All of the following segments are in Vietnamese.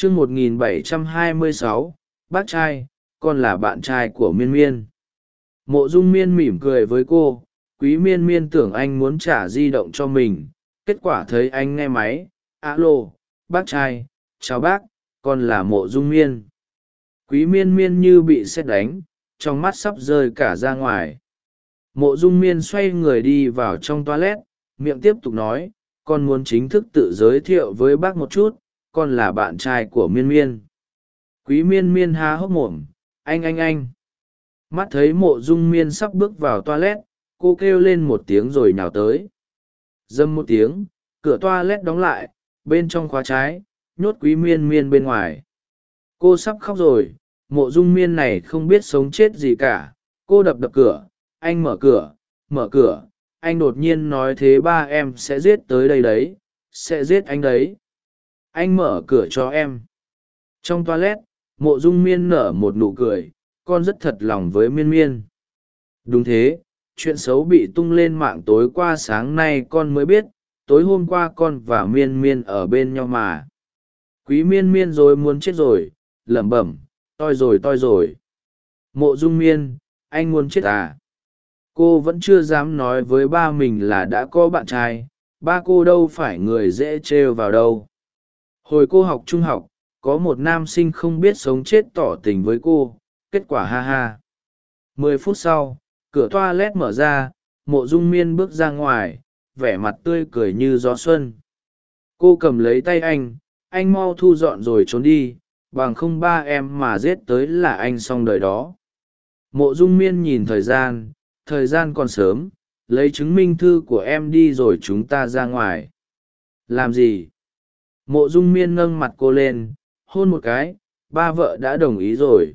chương một nghìn bảy trăm hai mươi sáu, bác trai, con là bạn trai của miên miên. Mộ dung miên mỉm cười với cô, quý miên miên tưởng anh muốn trả di động cho mình. Kết quả thấy anh nghe máy, alo, bác trai, chào bác, con là mộ dung miên. Quý miên miên như bị xét đánh, trong mắt sắp rơi cả ra ngoài. Mộ dung miên xoay người đi vào trong toilet, miệng tiếp tục nói, con muốn chính thức tự giới thiệu với bác một chút con là bạn trai của miên miên. Quý miên miên há hốc mồm, anh anh anh. Mắt thấy mộ dung miên sắp bước vào toilet, cô kêu lên một tiếng rồi nhào tới. Dâm một tiếng, cửa toilet đóng lại, bên trong khóa trái, nhốt quý miên miên bên ngoài. Cô sắp khóc rồi, mộ dung miên này không biết sống chết gì cả. Cô đập đập cửa, anh mở cửa mở cửa, anh đột nhiên nói thế ba em sẽ giết tới đây đấy, sẽ giết anh đấy anh mở cửa cho em. Trong toilet, mộ dung miên nở một nụ cười, con rất thật lòng với miên miên. Đúng thế, chuyện xấu bị tung lên mạng tối qua sáng nay con mới biết, tối hôm qua con và miên miên ở bên nhau mà. Quý miên miên rồi muốn chết rồi, lẩm bẩm, toi rồi toi rồi. Mộ dung miên, anh muốn chết à? Cô vẫn chưa dám nói với ba mình là đã có bạn trai, ba cô đâu phải người dễ trêu vào đâu hồi cô học trung học, có một nam sinh không biết sống chết tỏ tình với cô, kết quả ha ha. Mười phút sau, cửa toa lét mở ra, mộ dung miên bước ra ngoài, vẻ mặt tươi cười như gió xuân. Cô cầm lấy tay anh anh mau thu dọn rồi trốn đi, bằng không ba em mà giết tới là anh xong đời đó. Mộ dung miên nhìn thời gian thời gian còn sớm, lấy chứng minh thư của em đi rồi chúng ta ra ngoài. Làm gì? Mộ dung miên nâng mặt cô lên, hôn một cái, ba vợ đã đồng ý rồi.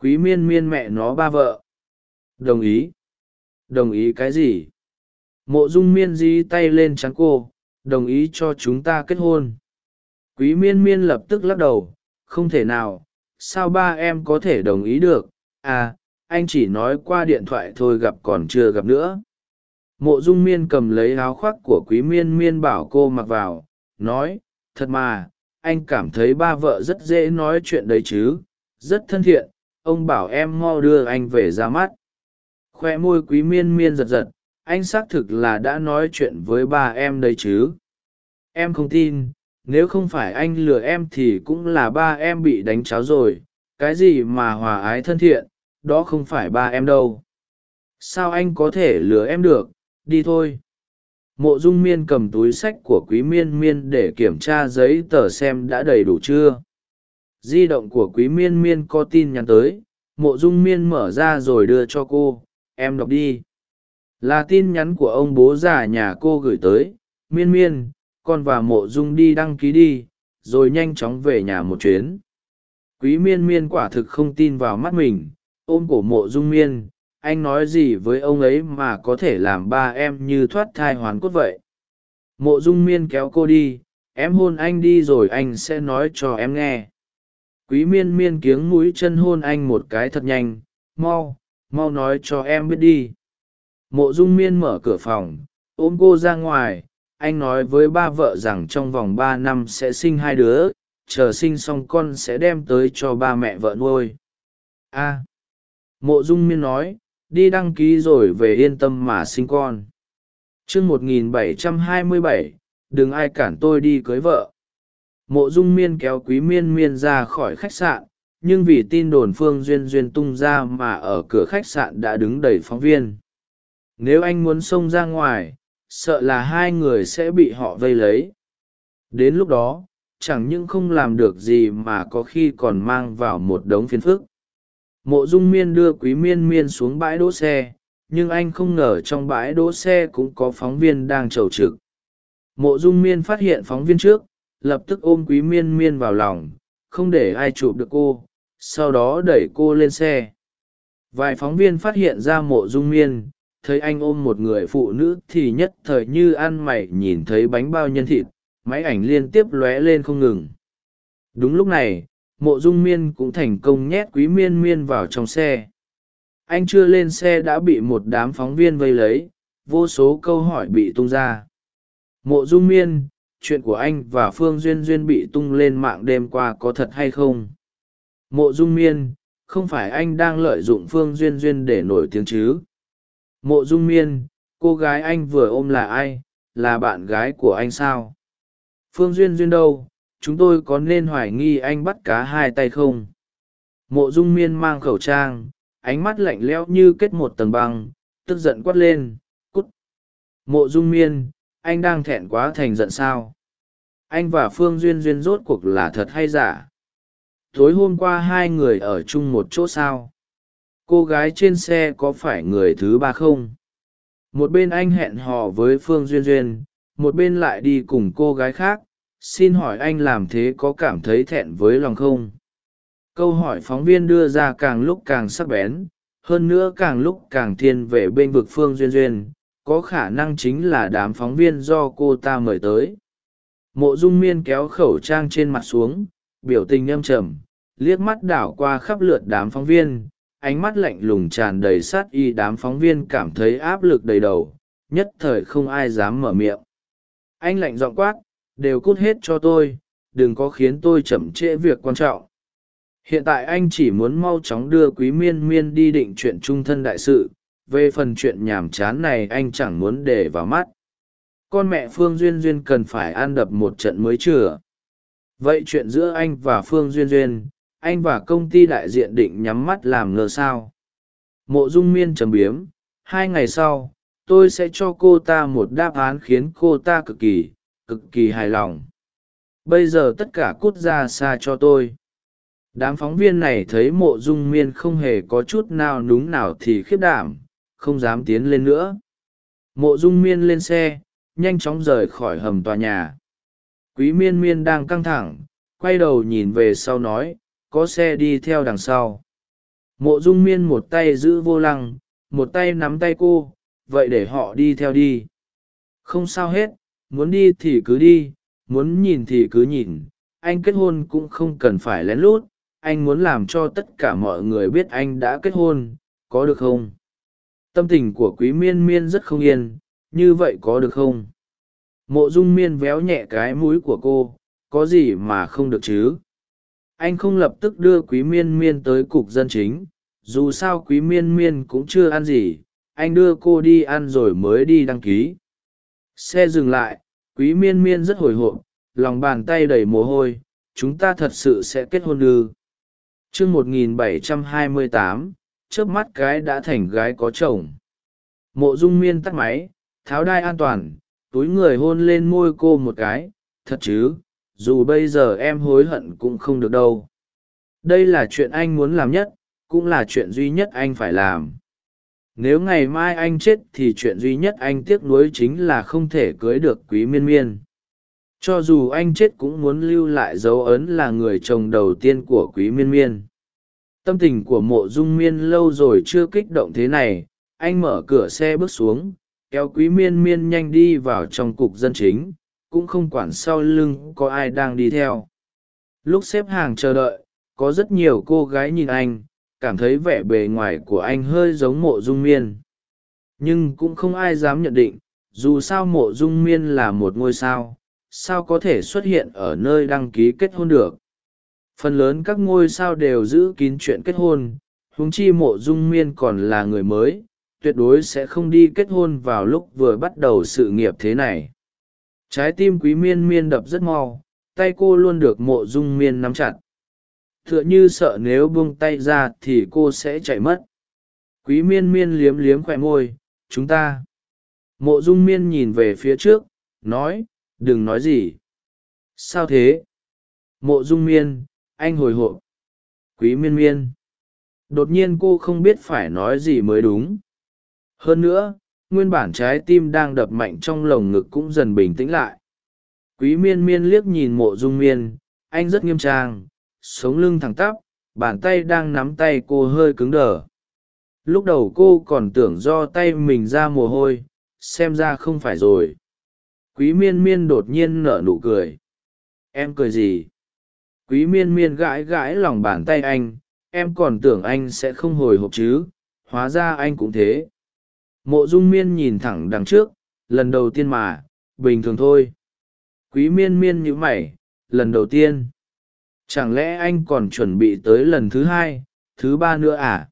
Quý miên miên mẹ nó ba vợ. Đồng ý. Đồng ý cái gì? Mộ dung miên di tay lên trắng cô, đồng ý cho chúng ta kết hôn. Quý miên miên lập tức lắc đầu, không thể nào, sao ba em có thể đồng ý được? À anh chỉ nói qua điện thoại thôi gặp còn chưa gặp nữa. Mộ dung miên cầm lấy áo khoác của quý miên miên bảo cô mặc vào, nói thật mà, anh cảm thấy ba vợ rất dễ nói chuyện đấy chứ, rất thân thiện, ông bảo em mau đưa anh về ra mắt. Khoe môi quý miên miên giật giật, anh xác thực là đã nói chuyện với ba em đấy chứ. Em không tin, nếu không phải anh lừa em thì cũng là ba em bị đánh cháo rồi, cái gì mà hòa ái thân thiện, đó không phải ba em đâu. Sao anh có thể lừa em được, đi thôi mộ dung miên cầm túi sách của quý miên miên để kiểm tra giấy tờ xem đã đầy đủ chưa? Di động của quý miên miên có tin nhắn tới. Mộ dung miên mở ra rồi đưa cho cô. Em đọc đi. Là tin nhắn của ông bố già nhà cô gửi tới. Miên miên, con và mộ dung đi đăng ký đi, rồi nhanh chóng về nhà một chuyến. Quý miên miên quả thực không tin vào mắt mình. Ôm cổ mộ dung miên anh nói gì với ông ấy mà có thể làm ba em như thoát thai hoàn cốt vậy? Mộ dung miên kéo cô đi, em hôn anh đi rồi anh sẽ nói cho em nghe. Quý miên miên kiếng mũi chân hôn anh một cái thật nhanh, mau mau nói cho em biết đi. Mộ dung miên mở cửa phòng, ôm cô ra ngoài, anh nói với ba vợ rằng trong vòng ba năm sẽ sinh hai đứa, chờ sinh xong con sẽ đem tới cho ba mẹ vợ nuôi. A. Mộ dung miên nói đi đăng ký rồi về yên tâm mà sinh con. Chương một nghìn bảy trăm hai mươi bảy, đừng ai cản tôi đi cưới vợ. Mộ dung miên kéo quý miên miên ra khỏi khách sạn, nhưng vì tin đồn phương duyên duyên tung ra mà ở cửa khách sạn đã đứng đầy phóng viên. Nếu anh muốn xông ra ngoài, sợ là hai người sẽ bị họ vây lấy. Đến lúc đó, chẳng những không làm được gì mà có khi còn mang vào một đống phiền phức mộ dung miên đưa quý miên miên xuống bãi đỗ xe, nhưng anh không ngờ trong bãi đỗ xe cũng có phóng viên đang trầu trực. Mộ dung miên phát hiện phóng viên trước, lập tức ôm quý miên miên vào lòng, không để ai chụp được cô, sau đó đẩy cô lên xe. Vài phóng viên phát hiện ra mộ dung miên, thấy anh ôm một người phụ nữ thì nhất thời như ăn mày nhìn thấy bánh bao nhân thịt, máy ảnh liên tiếp lóe lên không ngừng. Đúng lúc này mộ dung miên cũng thành công nhét quý miên miên vào trong xe. Anh chưa lên xe đã bị một đám phóng viên vây lấy, vô số câu hỏi bị tung ra. Mộ dung miên, chuyện của anh và phương duyên duyên bị tung lên mạng đêm qua có thật hay không? Mộ dung miên, không phải anh đang lợi dụng phương duyên duyên để nổi tiếng chứ? Mộ dung miên, cô gái anh vừa ôm là ai? Là bạn gái của anh sao? Phương duyên duyên đâu? Chúng tôi có nên hoài nghi anh bắt cá hai tay không? Mộ dung miên mang khẩu trang, ánh mắt lạnh lẽo như kết một tầng băng, tức giận quát lên, cút! Mộ dung miên, anh đang thẹn quá thành giận sao? Anh và phương duyên duyên rốt cuộc là thật hay giả? Tối hôm qua hai người ở chung một chỗ sao? Cô gái trên xe có phải người thứ ba không? Một bên anh hẹn hò với phương duyên duyên, một bên lại đi cùng cô gái khác xin hỏi anh làm thế có cảm thấy thẹn với lòng không? Câu hỏi phóng viên đưa ra càng lúc càng sắc bén, hơn nữa càng lúc càng thiên về bên vực phương duyên duyên, có khả năng chính là đám phóng viên do cô ta mời tới. Mộ dung miên kéo khẩu trang trên mặt xuống, biểu tình âm trầm, liếc mắt đảo qua khắp lượt đám phóng viên, ánh mắt lạnh lùng tràn đầy sát y đám phóng viên cảm thấy áp lực đầy đầu, nhất thời không ai dám mở miệng. Anh lạnh giọng quát đều cút hết cho tôi, đừng có khiến tôi chậm trễ việc quan trọng. Hiện tại anh chỉ muốn mau chóng đưa quý miên miên đi định chuyện trung thân đại sự, về phần chuyện nhàm chán này anh chẳng muốn để vào mắt. Con mẹ phương duyên duyên cần phải ăn đập một trận mới chừa. Vậy chuyện giữa anh và phương duyên duyên, anh và công ty đại diện định nhắm mắt làm ngờ sao? Mộ dung miên trầm biếm, hai ngày sau, tôi sẽ cho cô ta một đáp án khiến cô ta cực kỳ cực kỳ hài lòng. Bây giờ tất cả cút ra xa cho tôi. Đám phóng viên này thấy mộ dung miên không hề có chút nào núng nào thì khiếp đảm, không dám tiến lên nữa. Mộ dung miên lên xe, nhanh chóng rời khỏi hầm tòa nhà. Quý miên miên đang căng thẳng, quay đầu nhìn về sau nói, có xe đi theo đằng sau. Mộ dung miên một tay giữ vô lăng, một tay nắm tay cô, vậy để họ đi theo đi. Không sao hết muốn đi thì cứ đi, muốn nhìn thì cứ nhìn, anh kết hôn cũng không cần phải lén lút, anh muốn làm cho tất cả mọi người biết anh đã kết hôn, có được không? Tâm tình của quý miên miên rất không yên, như vậy có được không? Mộ dung miên véo nhẹ cái mũi của cô, có gì mà không được chứ? Anh không lập tức đưa quý miên miên tới cục dân chính, dù sao quý miên miên cũng chưa ăn gì, anh đưa cô đi ăn rồi mới đi đăng ký xe dừng lại, quý miên miên rất hồi hộp, lòng bàn tay đầy mồ hôi, chúng ta thật sự sẽ kết hôn ư. Chương một nghìn bảy trăm hai mươi tám trước mắt cái đã thành gái có chồng. Mộ dung miên tắt máy, tháo đai an toàn, túi người hôn lên môi cô một cái, thật chứ, dù bây giờ em hối hận cũng không được đâu. Đây là chuyện anh muốn làm nhất, cũng là chuyện duy nhất anh phải làm nếu ngày mai anh chết thì chuyện duy nhất anh tiếc nuối chính là không thể cưới được quý miên miên. Cho dù anh chết cũng muốn lưu lại dấu ấn là người chồng đầu tiên của quý miên miên. Tâm tình của mộ dung miên lâu rồi chưa kích động thế này, anh mở cửa xe bước xuống, kéo quý miên miên nhanh đi vào trong cục dân chính, cũng không quản sau lưng có ai đang đi theo. Lúc xếp hàng chờ đợi, có rất nhiều cô gái nhìn anh cảm thấy vẻ bề ngoài của anh hơi giống mộ dung miên. Nhưng cũng không ai dám nhận định, dù sao mộ dung miên là một ngôi sao sao có thể xuất hiện ở nơi đăng ký kết hôn được? Phần lớn các ngôi sao đều giữ kín chuyện kết hôn, huống chi mộ dung miên còn là người mới, tuyệt đối sẽ không đi kết hôn vào lúc vừa bắt đầu sự nghiệp thế này. Trái tim quý miên miên đập rất mau, tay cô luôn được mộ dung miên nắm chặt tựa như sợ nếu buông tay ra thì cô sẽ chạy mất. Quý miên miên liếm liếm khoe môi, chúng ta. Mộ dung miên nhìn về phía trước, nói, đừng nói gì. Sao thế? Mộ dung miên, anh hồi hộp. Quý miên miên, đột nhiên cô không biết phải nói gì mới đúng. Hơn nữa, nguyên bản trái tim đang đập mạnh trong lồng ngực cũng dần bình tĩnh lại. Quý miên miên liếc nhìn mộ dung miên, anh rất nghiêm trang sống lưng thẳng tắp, bàn tay đang nắm tay cô hơi cứng đờ. Lúc đầu cô còn tưởng do tay mình ra mồ hôi, xem ra không phải rồi. Quý miên miên đột nhiên nở nụ cười. Em cười gì? Quý miên miên gãi gãi lòng bàn tay anh, em còn tưởng anh sẽ không hồi hộp chứ, hóa ra anh cũng thế. Mộ dung miên nhìn thẳng đằng trước, lần đầu tiên mà, bình thường thôi. Quý miên miên nhữ mày, lần đầu tiên chẳng lẽ anh còn chuẩn bị tới lần thứ hai, thứ ba nữa à?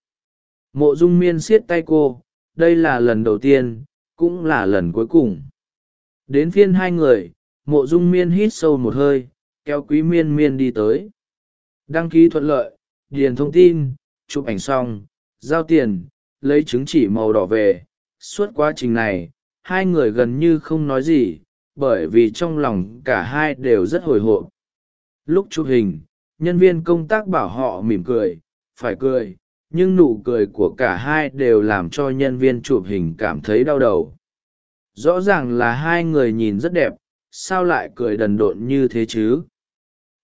Mộ dung miên siết tay cô, đây là lần đầu tiên, cũng là lần cuối cùng. Đến phiên hai người, mộ dung miên hít sâu một hơi, kéo quý miên miên đi tới. Đăng ký thuận lợi, điền thông tin, chụp ảnh xong, giao tiền, lấy chứng chỉ màu đỏ về. Suốt quá trình này, hai người gần như không nói gì, bởi vì trong lòng cả hai đều rất hồi hộp lúc chụp hình, nhân viên công tác bảo họ mỉm cười, phải cười, nhưng nụ cười của cả hai đều làm cho nhân viên chụp hình cảm thấy đau đầu. Rõ ràng là hai người nhìn rất đẹp, sao lại cười đần độn như thế chứ?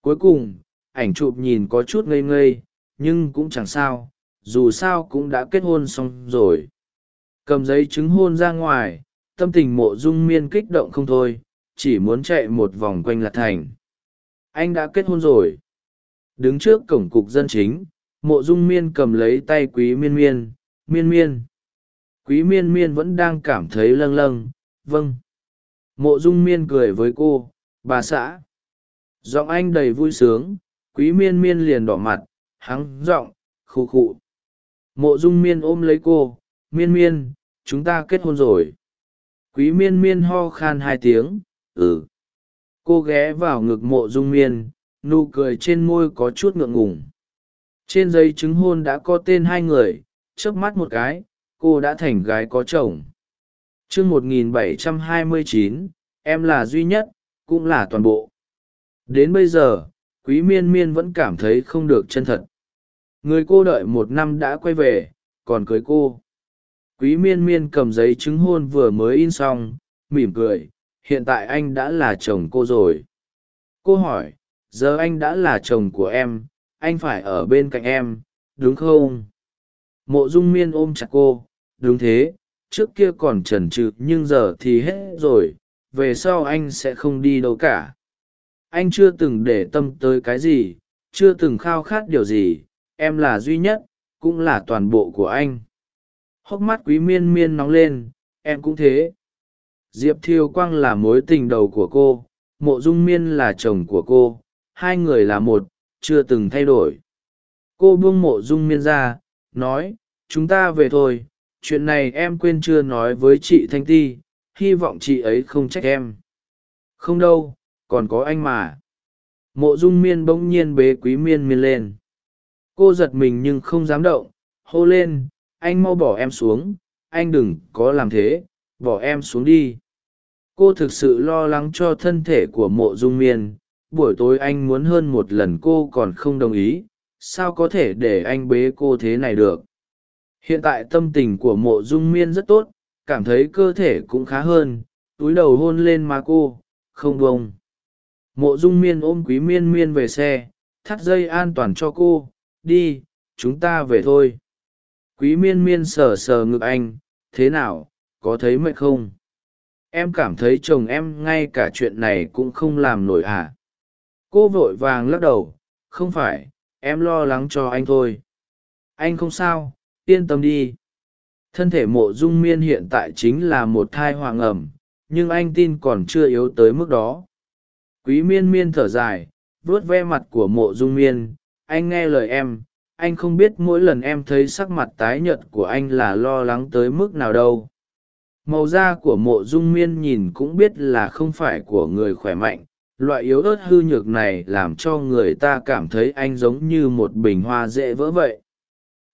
Cuối cùng, ảnh chụp nhìn có chút ngây ngây, nhưng cũng chẳng sao, dù sao cũng đã kết hôn xong rồi. Cầm giấy chứng hôn ra ngoài, tâm tình mộ dung miên kích động không thôi, chỉ muốn chạy một vòng quanh lạc thành anh đã kết hôn rồi. Đứng trước cổng cục dân chính, mộ dung miên cầm lấy tay quý miên miên miên miên. Quý miên miên vẫn đang cảm thấy lâng lâng vâng. Mộ dung miên cười với cô, bà xã. Giọng anh đầy vui sướng, quý miên miên liền đỏ mặt, hắng giọng, khụ khụ. Mộ dung miên ôm lấy cô, miên miên, chúng ta kết hôn rồi. Quý miên miên ho khan hai tiếng ừ cô ghé vào ngực mộ dung miên, nụ cười trên môi có chút ngượng ngùng. Trên giấy chứng hôn đã có tên hai người trước mắt một cái, cô đã thành gái có chồng. Chương một nghìn bảy trăm hai mươi chín, em là duy nhất, cũng là toàn bộ. Đến bây giờ, quý miên miên vẫn cảm thấy không được chân thật. Người cô đợi một năm đã quay về, còn cưới cô. Quý miên miên cầm giấy chứng hôn vừa mới in xong, mỉm cười hiện tại anh đã là chồng cô rồi. Cô hỏi, giờ anh đã là chồng của em, anh phải ở bên cạnh em, đúng không? Mộ dung miên ôm chặt cô, đúng thế, trước kia còn trần trừ nhưng giờ thì hết rồi, về sau anh sẽ không đi đâu cả. Anh chưa từng để tâm tới cái gì, chưa từng khao khát điều gì, em là duy nhất, cũng là toàn bộ của anh. Hốc mắt quý miên miên nóng lên, em cũng thế diệp thiêu quang là mối tình đầu của cô, mộ dung miên là chồng của cô, hai người là một, chưa từng thay đổi. Cô buông mộ dung miên ra, nói, chúng ta về thôi, chuyện này em quên chưa nói với chị thanh ti, hy vọng chị ấy không trách em. Không đâu, còn có anh mà. Mộ dung miên bỗng nhiên bế quý miên miên lên. Cô giật mình nhưng không dám động, hô lên, anh mau bỏ em xuống, anh đừng có làm thế bỏ em xuống đi. Cô thực sự lo lắng cho thân thể của mộ dung miên. Buổi tối anh muốn hơn một lần cô còn không đồng ý. Sao có thể để anh bế cô thế này được? Hiện tại tâm tình của mộ dung miên rất tốt, cảm thấy cơ thể cũng khá hơn. Túi đầu hôn lên má cô, không bông mộ dung miên ôm quý miên miên về xe, thắt dây an toàn cho cô. Đi, chúng ta về thôi. Quý miên miên sờ sờ ngực anh, thế nào? Có thấy mệt không? Em cảm thấy chồng em ngay cả chuyện này cũng không làm nổi à? Cô vội vàng lắc đầu, không phải, em lo lắng cho anh thôi. Anh không sao, yên tâm đi. Thân thể mộ dung miên hiện tại chính là một thai hoàng ẩm, nhưng anh tin còn chưa yếu tới mức đó. Quý miên miên thở dài, vuốt ve mặt của mộ dung miên. Anh nghe lời em, anh không biết mỗi lần em thấy sắc mặt tái nhợt của anh là lo lắng tới mức nào đâu màu da của mộ dung miên nhìn cũng biết là không phải của người khỏe mạnh. Loại yếu ớt hư nhược này làm cho người ta cảm thấy anh giống như một bình hoa dễ vỡ vậy.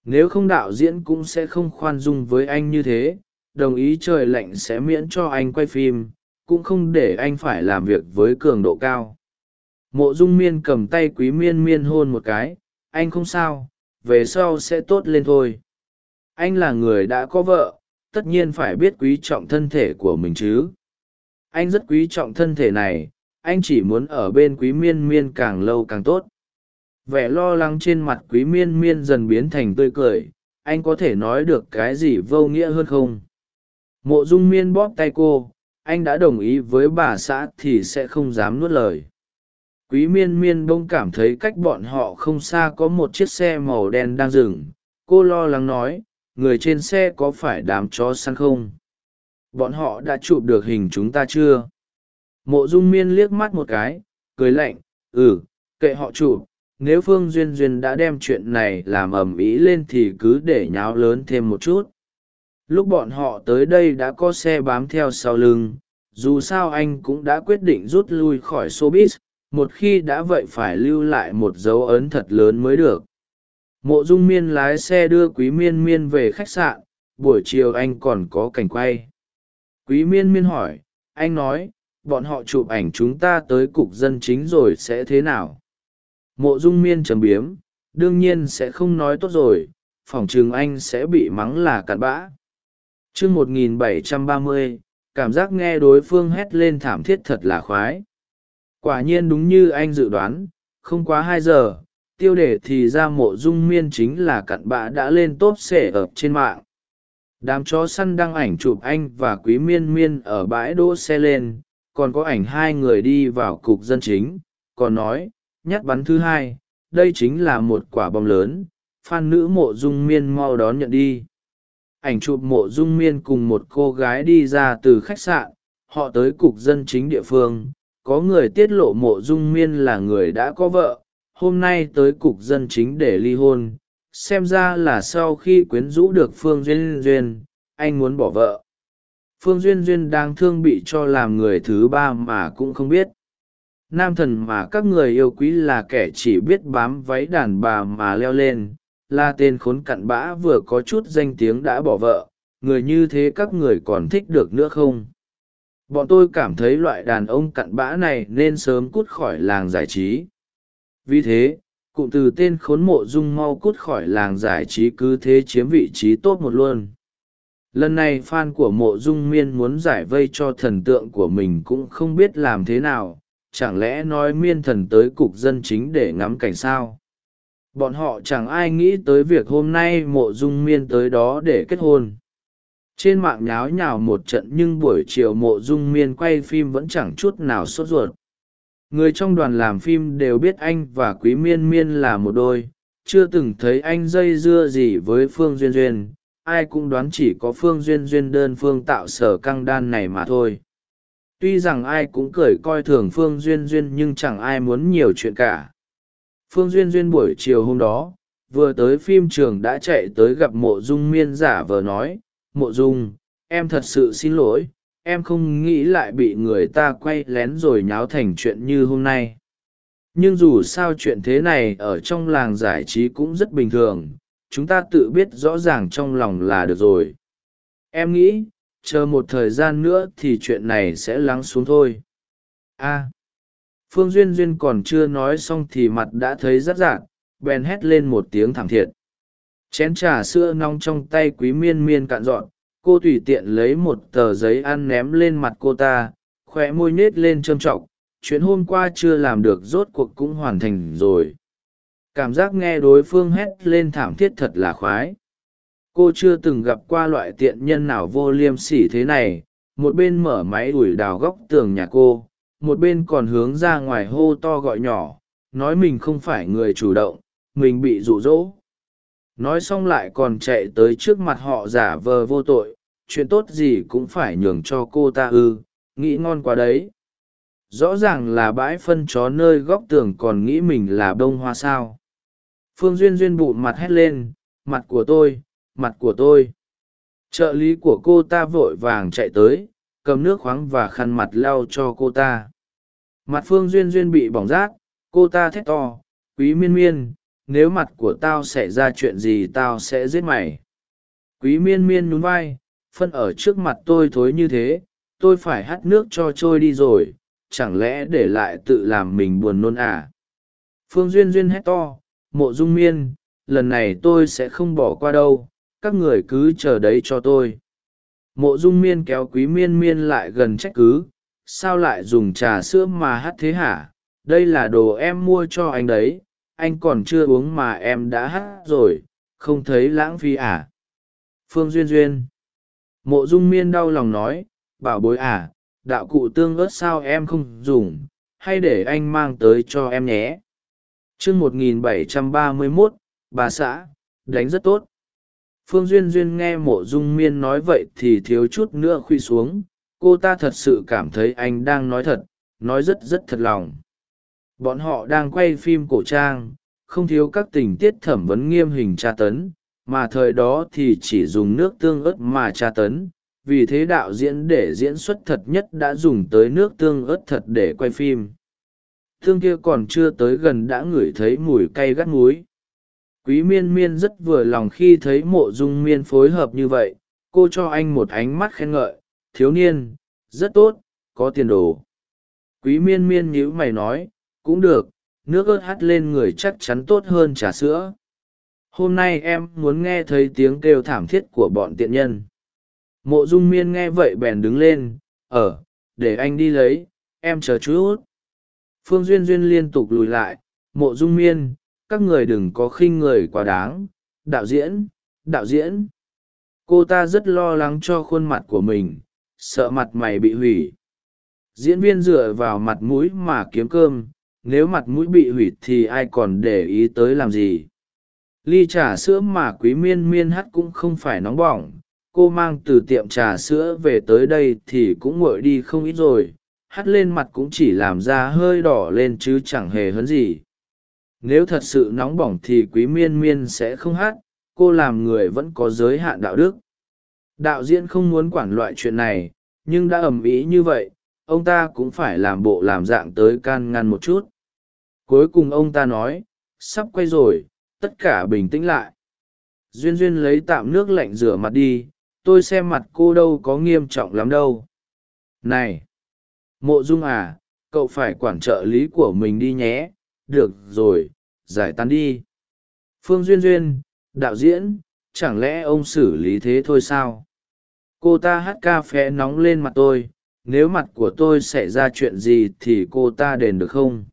Nếu không đạo diễn cũng sẽ không khoan dung với anh như thế. Đồng ý trời lạnh sẽ miễn cho anh quay phim, cũng không để anh phải làm việc với cường độ cao. Mộ dung miên cầm tay quý miên miên hôn một cái. Anh không sao, về sau sẽ tốt lên thôi. Anh là người đã có vợ tất nhiên phải biết quý trọng thân thể của mình chứ. Anh rất quý trọng thân thể này, anh chỉ muốn ở bên quý miên miên càng lâu càng tốt. Vẻ lo lắng trên mặt quý miên miên dần biến thành tươi cười, anh có thể nói được cái gì vô nghĩa hơn không? Mộ dung miên bóp tay cô, anh đã đồng ý với bà xã thì sẽ không dám nuốt lời. Quý miên miên bông cảm thấy cách bọn họ không xa có một chiếc xe màu đen đang dừng, cô lo lắng nói người trên xe có phải đám chó săn không? Bọn họ đã chụp được hình chúng ta chưa? Mộ dung miên liếc mắt một cái, cười lạnh ừ kệ họ chụp, nếu phương duyên duyên đã đem chuyện này làm ầm ĩ lên thì cứ để nháo lớn thêm một chút. Lúc bọn họ tới đây đã có xe bám theo sau lưng, dù sao anh cũng đã quyết định rút lui khỏi showbiz, một khi đã vậy phải lưu lại một dấu ấn thật lớn mới được mộ dung miên lái xe đưa quý miên miên về khách sạn, buổi chiều anh còn có cảnh quay. Quý miên miên hỏi, anh nói, bọn họ chụp ảnh chúng ta tới cục dân chính rồi sẽ thế nào? Mộ dung miên trầm biếm, đương nhiên sẽ không nói tốt rồi, phỏng chừng anh sẽ bị mắng là cặn bã. T r ư ơ n g một nghìn bảy trăm ba mươi, cảm giác nghe đối phương hét lên thảm thiết thật là khoái. Quả nhiên đúng như anh dự đoán, không quá hai giờ tiêu đề thì ra mộ dung miên chính là cặn bã đã lên tốp xể ập trên mạng. Đám chó săn đăng ảnh chụp anh và quý miên miên ở bãi đỗ xe lên, còn có ảnh hai người đi vào cục dân chính, còn nói, nhát bắn thứ hai, đây chính là một quả bom lớn phan nữ mộ dung miên mau đón nhận đi. Ảnh chụp mộ dung miên cùng một cô gái đi ra từ khách sạn, họ tới cục dân chính địa phương, có người tiết lộ mộ dung miên là người đã có vợ hôm nay tới cục dân chính để ly hôn, xem ra là sau khi quyến rũ được phương duyên duyên, anh muốn bỏ vợ. Phương duyên duyên đang thương bị cho làm người thứ ba mà cũng không biết. Nam thần mà các người yêu quý là kẻ chỉ biết bám váy đàn bà mà leo lên, là tên khốn cặn bã vừa có chút danh tiếng đã bỏ vợ, người như thế các người còn thích được nữa không? Bọn tôi cảm thấy loại đàn ông cặn bã này nên sớm cút khỏi làng giải trí vì thế, cụm từ tên khốn mộ dung mau cút khỏi làng giải trí cứ thế chiếm vị trí tốt một luôn. Lần này fan của mộ dung miên muốn giải vây cho thần tượng của mình cũng không biết làm thế nào, chẳng lẽ nói miên thần tới cục dân chính để ngắm cảnh sao? Bọn họ chẳng ai nghĩ tới việc hôm nay mộ dung miên tới đó để kết hôn. Trên mạng nháo nhào một trận nhưng buổi chiều mộ dung miên quay phim vẫn chẳng chút nào sốt ruột người trong đoàn làm phim đều biết anh và quý miên miên là một đôi, chưa từng thấy anh dây dưa gì với phương duyên duyên, ai cũng đoán chỉ có phương duyên duyên đơn phương tạo sở căng đan này mà thôi. Tuy rằng ai cũng cười coi thường phương duyên duyên nhưng chẳng ai muốn nhiều chuyện cả. Phương duyên duyên buổi chiều hôm đó, vừa tới phim trường đã chạy tới gặp mộ dung miên giả vờ nói, mộ dung, em thật sự xin lỗi em không nghĩ lại bị người ta quay lén rồi nháo thành chuyện như hôm nay. Nhưng dù sao chuyện thế này ở trong làng giải trí cũng rất bình thường, chúng ta tự biết rõ ràng trong lòng là được rồi. Em nghĩ, chờ một thời gian nữa thì chuyện này sẽ lắng xuống thôi. A. Phương duyên duyên còn chưa nói xong thì mặt đã thấy rát rạt bèn hét lên một tiếng thảm thiệt. Chén trà sữa nong trong tay quý miên miên cạn dọn cô tùy tiện lấy một tờ giấy ăn ném lên mặt cô ta khoe môi nết lên trơm trọc. chuyện hôm qua chưa làm được, rốt cuộc cũng hoàn thành rồi cảm giác nghe đối phương hét lên thảm thiết thật là khoái cô chưa từng gặp qua loại tiện nhân nào vô liêm sỉ thế này, một bên mở máy ủi đào góc tường nhà cô, một bên còn hướng ra ngoài hô to gọi nhỏ, nói mình không phải người chủ động, mình bị rụ rỗ nói xong lại còn chạy tới trước mặt họ giả vờ vô tội chuyện tốt gì cũng phải nhường cho cô ta ư, nghĩ ngon quá đấy. Rõ ràng là bãi phân chó nơi góc tường còn nghĩ mình là bông hoa sao. Phương duyên duyên bụng mặt hét lên, mặt của tôi, mặt của tôi. Trợ lý của cô ta vội vàng chạy tới, cầm nước khoáng và khăn mặt lau cho cô ta. Mặt phương duyên duyên bị bỏng rát, cô ta thét to, quý miên miên, nếu mặt của tao xảy ra chuyện gì tao sẽ giết mày. Quý miên miên nhún vai phân ở trước mặt tôi thối như thế, tôi phải hắt nước cho trôi đi rồi, chẳng lẽ để lại tự làm mình buồn nôn à? Phương duyên duyên hét to, mộ dung miên, lần này tôi sẽ không bỏ qua đâu, các người cứ chờ đấy cho tôi. Mộ dung miên kéo quý miên miên lại gần trách cứ, sao lại dùng trà sữa mà hắt thế hả? Đây là đồ em mua cho anh đấy, anh còn chưa uống mà em đã hắt rồi, không thấy lãng phí à? Phương duyên duyên mộ dung miên đau lòng nói, bảo bối à đạo cụ tương ớt sao em không dùng, hay để anh mang tới cho em nhé. Chương một nghìn bảy trăm ba mươi mốt, bà xã, đánh rất tốt. Phương duyên duyên nghe mộ dung miên nói vậy thì thiếu chút nữa khuy xuống, cô ta thật sự cảm thấy anh đang nói thật, nói rất rất thật lòng. Bọn họ đang quay phim cổ trang, không thiếu các tình tiết thẩm vấn nghiêm hình tra tấn mà thời đó thì chỉ dùng nước tương ớt mà tra tấn, vì thế đạo diễn để diễn xuất thật nhất đã dùng tới nước tương ớt thật để quay phim. Thương kia còn chưa tới gần đã ngửi thấy mùi cay gắt múi quý miên miên rất vừa lòng khi thấy mộ dung miên phối hợp như vậy, cô cho anh một ánh mắt khen ngợi, thiếu niên, rất tốt, có tiền đồ. Quý miên miên nhíu mày nói, cũng được, nước ớt hắt lên người chắc chắn tốt hơn trà sữa hôm nay em muốn nghe thấy tiếng kêu thảm thiết của bọn tiện nhân. Mộ dung miên nghe vậy bèn đứng lên ở để anh đi lấy, em chờ chút. Phương duyên duyên liên tục lùi lại, mộ dung miên, các người đừng có khinh người quá đáng. Đạo diễn đạo diễn. Cô ta rất lo lắng cho khuôn mặt của mình, sợ mặt mày bị hủy. Diễn viên dựa vào mặt mũi mà kiếm cơm, nếu mặt mũi bị hủy thì ai còn để ý tới làm gì? Ly trà sữa mà quý miên miên hắt cũng không phải nóng bỏng. Cô mang từ tiệm trà sữa về tới đây thì cũng nguội đi không ít rồi. Hắt lên mặt cũng chỉ làm ra hơi đỏ lên chứ chẳng hề hấn gì. Nếu thật sự nóng bỏng thì quý miên miên sẽ không hát. Cô làm người vẫn có giới hạn đạo đức. Đạo diễn không muốn quản loại chuyện này, nhưng đã ầm ĩ như vậy, ông ta cũng phải làm bộ làm dạng tới can ngăn một chút. Cuối cùng ông ta nói, sắp quay rồi tất cả bình tĩnh lại. Duyên duyên lấy tạm nước lạnh rửa mặt đi, tôi xem mặt cô đâu có nghiêm trọng lắm đâu. Này, mộ dung à cậu phải quản trợ lý của mình đi nhé. Được rồi, giải tán đi. Phương duyên duyên, đạo diễn, chẳng lẽ ông xử lý thế thôi sao? Cô ta hát ca phé nóng lên mặt tôi, nếu mặt của tôi xảy ra chuyện gì thì cô ta đền được không?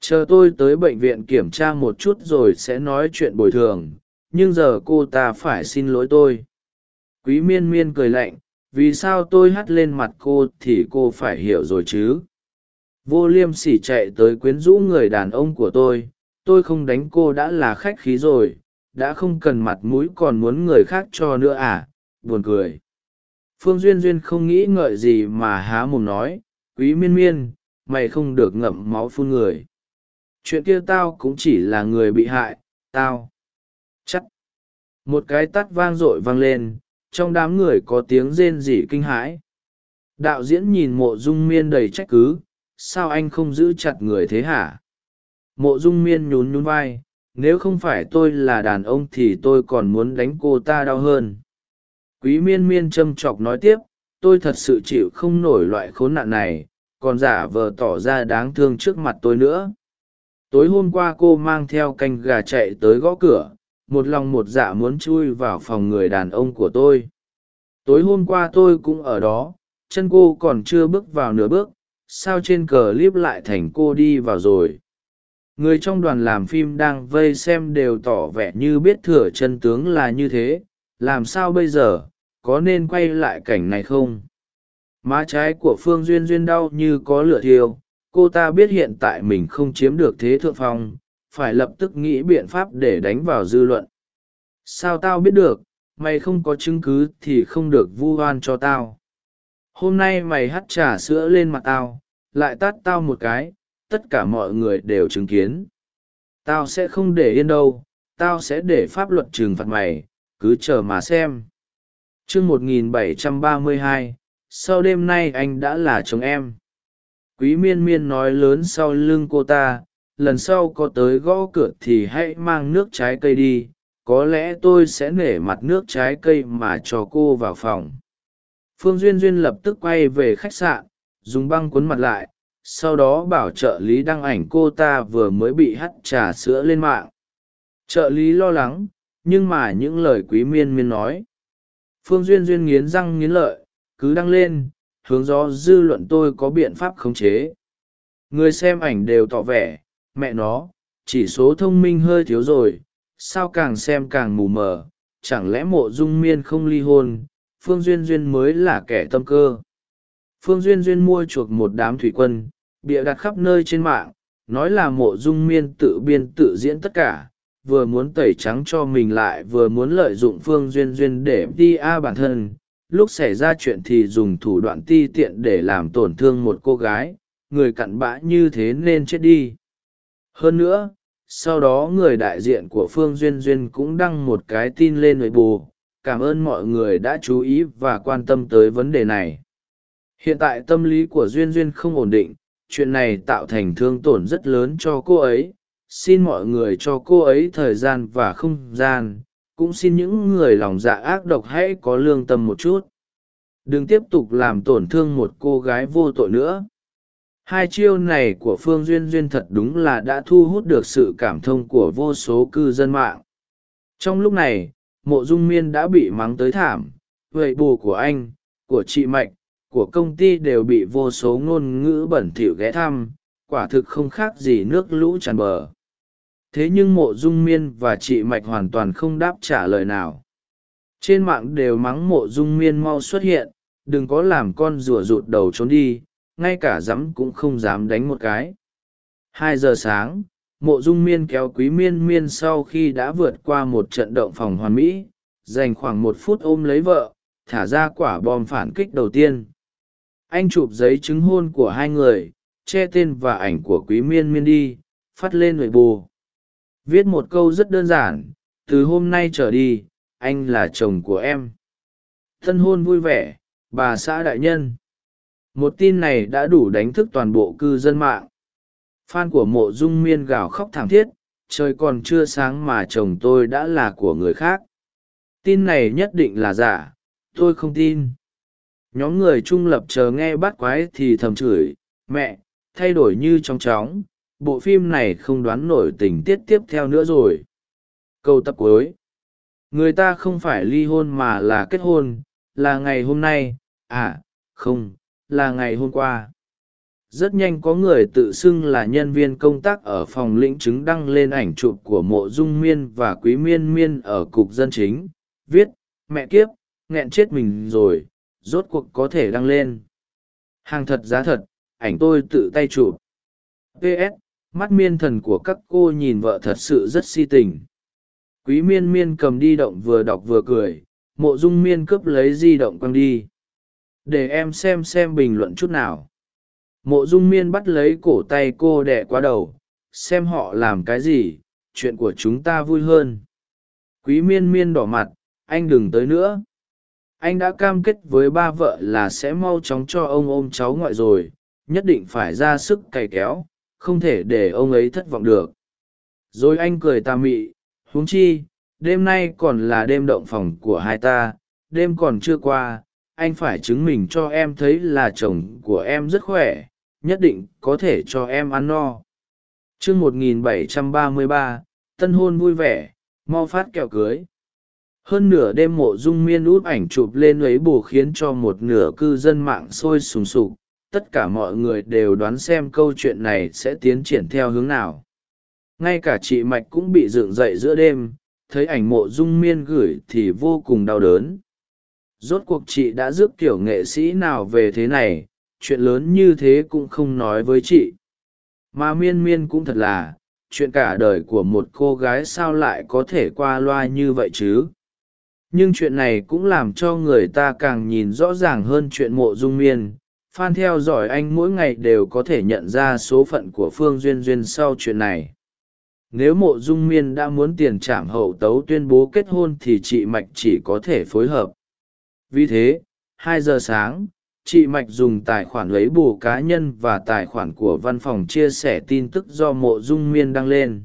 Chờ tôi tới bệnh viện kiểm tra một chút rồi sẽ nói chuyện bồi thường, nhưng giờ cô ta phải xin lỗi tôi. Quý miên miên cười lạnh, vì sao tôi hắt lên mặt cô thì cô phải hiểu rồi chứ? Vô liêm sỉ chạy tới quyến rũ người đàn ông của tôi tôi không đánh cô đã là khách khí rồi, đã không cần mặt mũi còn muốn người khác cho nữa à? Buồn cười. Phương duyên duyên không nghĩ ngợi gì mà há mồm nói, quý miên miên, mày không được ngậm máu phun người chuyện kia tao cũng chỉ là người bị hại, tao. Chắc. Một cái tắt vang r ộ i vang lên, trong đám người có tiếng rên rỉ kinh hãi. Đạo diễn nhìn mộ dung miên đầy trách cứ, sao anh không giữ chặt người thế hả? Mộ dung miên nhún nhún vai, nếu không phải tôi là đàn ông thì tôi còn muốn đánh cô ta đau hơn. Quý miên miên châm chọc nói tiếp, tôi thật sự chịu không nổi loại khốn nạn này, còn giả vờ tỏ ra đáng thương trước mặt tôi nữa tối hôm qua cô mang theo canh gà chạy tới gõ cửa, một lòng một dạ muốn chui vào phòng người đàn ông của tôi. Tối hôm qua tôi cũng ở đó, chân cô còn chưa bước vào nửa bước, sao trên cờ líp lại thành cô đi vào rồi? Người trong đoàn làm phim đang vây xem đều tỏ vẻ như biết thừa chân tướng là như thế, làm sao bây giờ, có nên quay lại cảnh này không? Má trái của phương duyên duyên đau như có lửa thiêu cô ta biết hiện tại mình không chiếm được thế thượng phong, phải lập tức nghĩ biện pháp để đánh vào dư luận. Sao tao biết được, mày không có chứng cứ thì không được vu oan cho tao. Hôm nay mày hắt trà sữa lên mặt tao, lại tát tao một cái, tất cả mọi người đều chứng kiến. Tao sẽ không để yên đâu, tao sẽ để pháp luật trừng phạt mày, cứ chờ mà xem. T r ư ơ n g một nghìn bảy trăm ba mươi hai, sau đêm nay anh đã là chồng em quý miên miên nói lớn sau lưng cô ta, lần sau có tới gõ cửa thì hãy mang nước trái cây đi, có lẽ tôi sẽ nể mặt nước trái cây mà cho cô vào phòng. Phương duyên duyên lập tức quay về khách sạn, dùng băng cuốn mặt lại, sau đó bảo trợ lý đăng ảnh cô ta vừa mới bị hắt trà sữa lên mạng. Trợ lý lo lắng, nhưng mà những lời quý miên miên nói. Phương duyên duyên nghiến răng nghiến lợi, cứ đăng lên hướng do dư luận tôi có biện pháp khống chế. Người xem ảnh đều tỏ vẻ, mẹ nó, chỉ số thông minh hơi thiếu rồi, sao càng xem càng mù mờ, chẳng lẽ mộ dung miên không ly hôn, phương duyên duyên mới là kẻ tâm cơ. Phương duyên duyên mua chuộc một đám thủy quân, bịa đặt khắp nơi trên mạng, nói là mộ dung miên tự biên tự diễn tất cả, vừa muốn tẩy trắng cho mình lại vừa muốn lợi dụng phương duyên duyên để đi a bản thân lúc xảy ra chuyện thì dùng thủ đoạn ti tiện để làm tổn thương một cô gái, người cặn bã như thế nên chết đi. Hơn nữa, sau đó người đại diện của phương duyên duyên cũng đăng một cái tin lên nội bù cảm ơn mọi người đã chú ý và quan tâm tới vấn đề này. Hiện tại tâm lý của duyên duyên không ổn định, chuyện này tạo thành thương tổn rất lớn cho cô ấy. Xin mọi người cho cô ấy thời gian và không gian cũng xin những người lòng dạ ác độc hãy có lương tâm một chút. Đừng tiếp tục làm tổn thương một cô gái vô tội nữa. Hai chiêu này của phương duyên duyên thật đúng là đã thu hút được sự cảm thông của vô số cư dân mạng. Trong lúc này, mộ dung miên đã bị mắng tới thảm. Vậy bù của anh, của chị mạnh của công ty đều bị vô số ngôn ngữ bẩn thỉu ghé thăm. Quả thực không khác gì nước lũ tràn bờ thế nhưng mộ dung miên và chị mạch hoàn toàn không đáp trả lời nào. Trên mạng đều mắng mộ dung miên mau xuất hiện, đừng có làm con rùa rụt đầu trốn đi, ngay cả dám cũng không dám đánh một cái. Hai giờ sáng, mộ dung miên kéo quý miên miên sau khi đã vượt qua một trận động phòng hoàn mỹ, dành khoảng một phút ôm lấy vợ, thả ra quả bom phản kích đầu tiên. Anh chụp giấy chứng hôn của hai người, che tên và ảnh của quý miên miên đi, phát lên nội bù viết một câu rất đơn giản, từ hôm nay trở đi, anh là chồng của em. Thân hôn vui vẻ, bà xã đại nhân. Một tin này đã đủ đánh thức toàn bộ cư dân mạng. Fan của mộ dung miên gào khóc thảm thiết, trời còn chưa sáng mà chồng tôi đã là của người khác. Tin này nhất định là giả, tôi không tin. Nhóm người trung lập chờ nghe bắt quái thì thầm chửi, mẹ, thay đổi như trong chóng bộ phim này không đoán nổi tình tiết tiếp theo nữa rồi. Câu tập cuối. Người ta không phải ly hôn mà là kết hôn, là ngày hôm nay à không, là ngày hôm qua. Rất nhanh có người tự xưng là nhân viên công tác ở phòng lĩnh chứng đăng lên ảnh chụp của mộ dung miên và quý miên miên ở cục dân chính, viết, mẹ kiếp, nghẹn chết mình rồi, rốt cuộc có thể đăng lên. Hàng thật giá thật, ảnh tôi tự tay chụp. Ps mắt miên thần của các cô nhìn vợ thật sự rất si tình. Quý miên miên cầm đi động vừa đọc vừa cười, mộ dung miên cướp lấy di động quăng đi. Để em xem xem bình luận chút nào. Mộ dung miên bắt lấy cổ tay cô đẻ qua đầu, xem họ làm cái gì, chuyện của chúng ta vui hơn. Quý miên miên đỏ mặt, anh đừng tới nữa. Anh đã cam kết với ba vợ là sẽ mau chóng cho ông ôm cháu ngoại rồi, nhất định phải ra sức cày kéo không thể để ông ấy thất vọng được. Rồi anh cười ta mị, huống chi, đêm nay còn là đêm động phòng của hai ta, đêm còn chưa qua, anh phải chứng minh cho em thấy là chồng của em rất khỏe, nhất định có thể cho em ăn no. Chương một nghìn bảy trăm ba mươi ba, tân hôn vui vẻ, mau phát kẹo cưới. Hơn nửa đêm mộ dung miên út ảnh chụp lên ấy bù khiến cho một nửa cư dân mạng sôi sùng sục tất cả mọi người đều đoán xem câu chuyện này sẽ tiến triển theo hướng nào. Ngay cả chị mạch cũng bị dựng dậy giữa đêm, thấy ảnh mộ dung miên gửi thì vô cùng đau đớn. Rốt cuộc chị đã rước kiểu nghệ sĩ nào về thế này, chuyện lớn như thế cũng không nói với chị. Mà miên miên cũng thật là, chuyện cả đời của một cô gái sao lại có thể qua loa như vậy chứ? Nhưng chuyện này cũng làm cho người ta càng nhìn rõ ràng hơn chuyện mộ dung miên phan theo dõi anh mỗi ngày đều có thể nhận ra số phận của phương duyên duyên sau chuyện này. Nếu mộ dung miên đã muốn tiền trảm hậu tấu tuyên bố kết hôn thì chị mạch chỉ có thể phối hợp. Vì thế, hai giờ sáng, chị mạch dùng tài khoản lấy bù cá nhân và tài khoản của văn phòng chia sẻ tin tức do mộ dung miên đăng lên.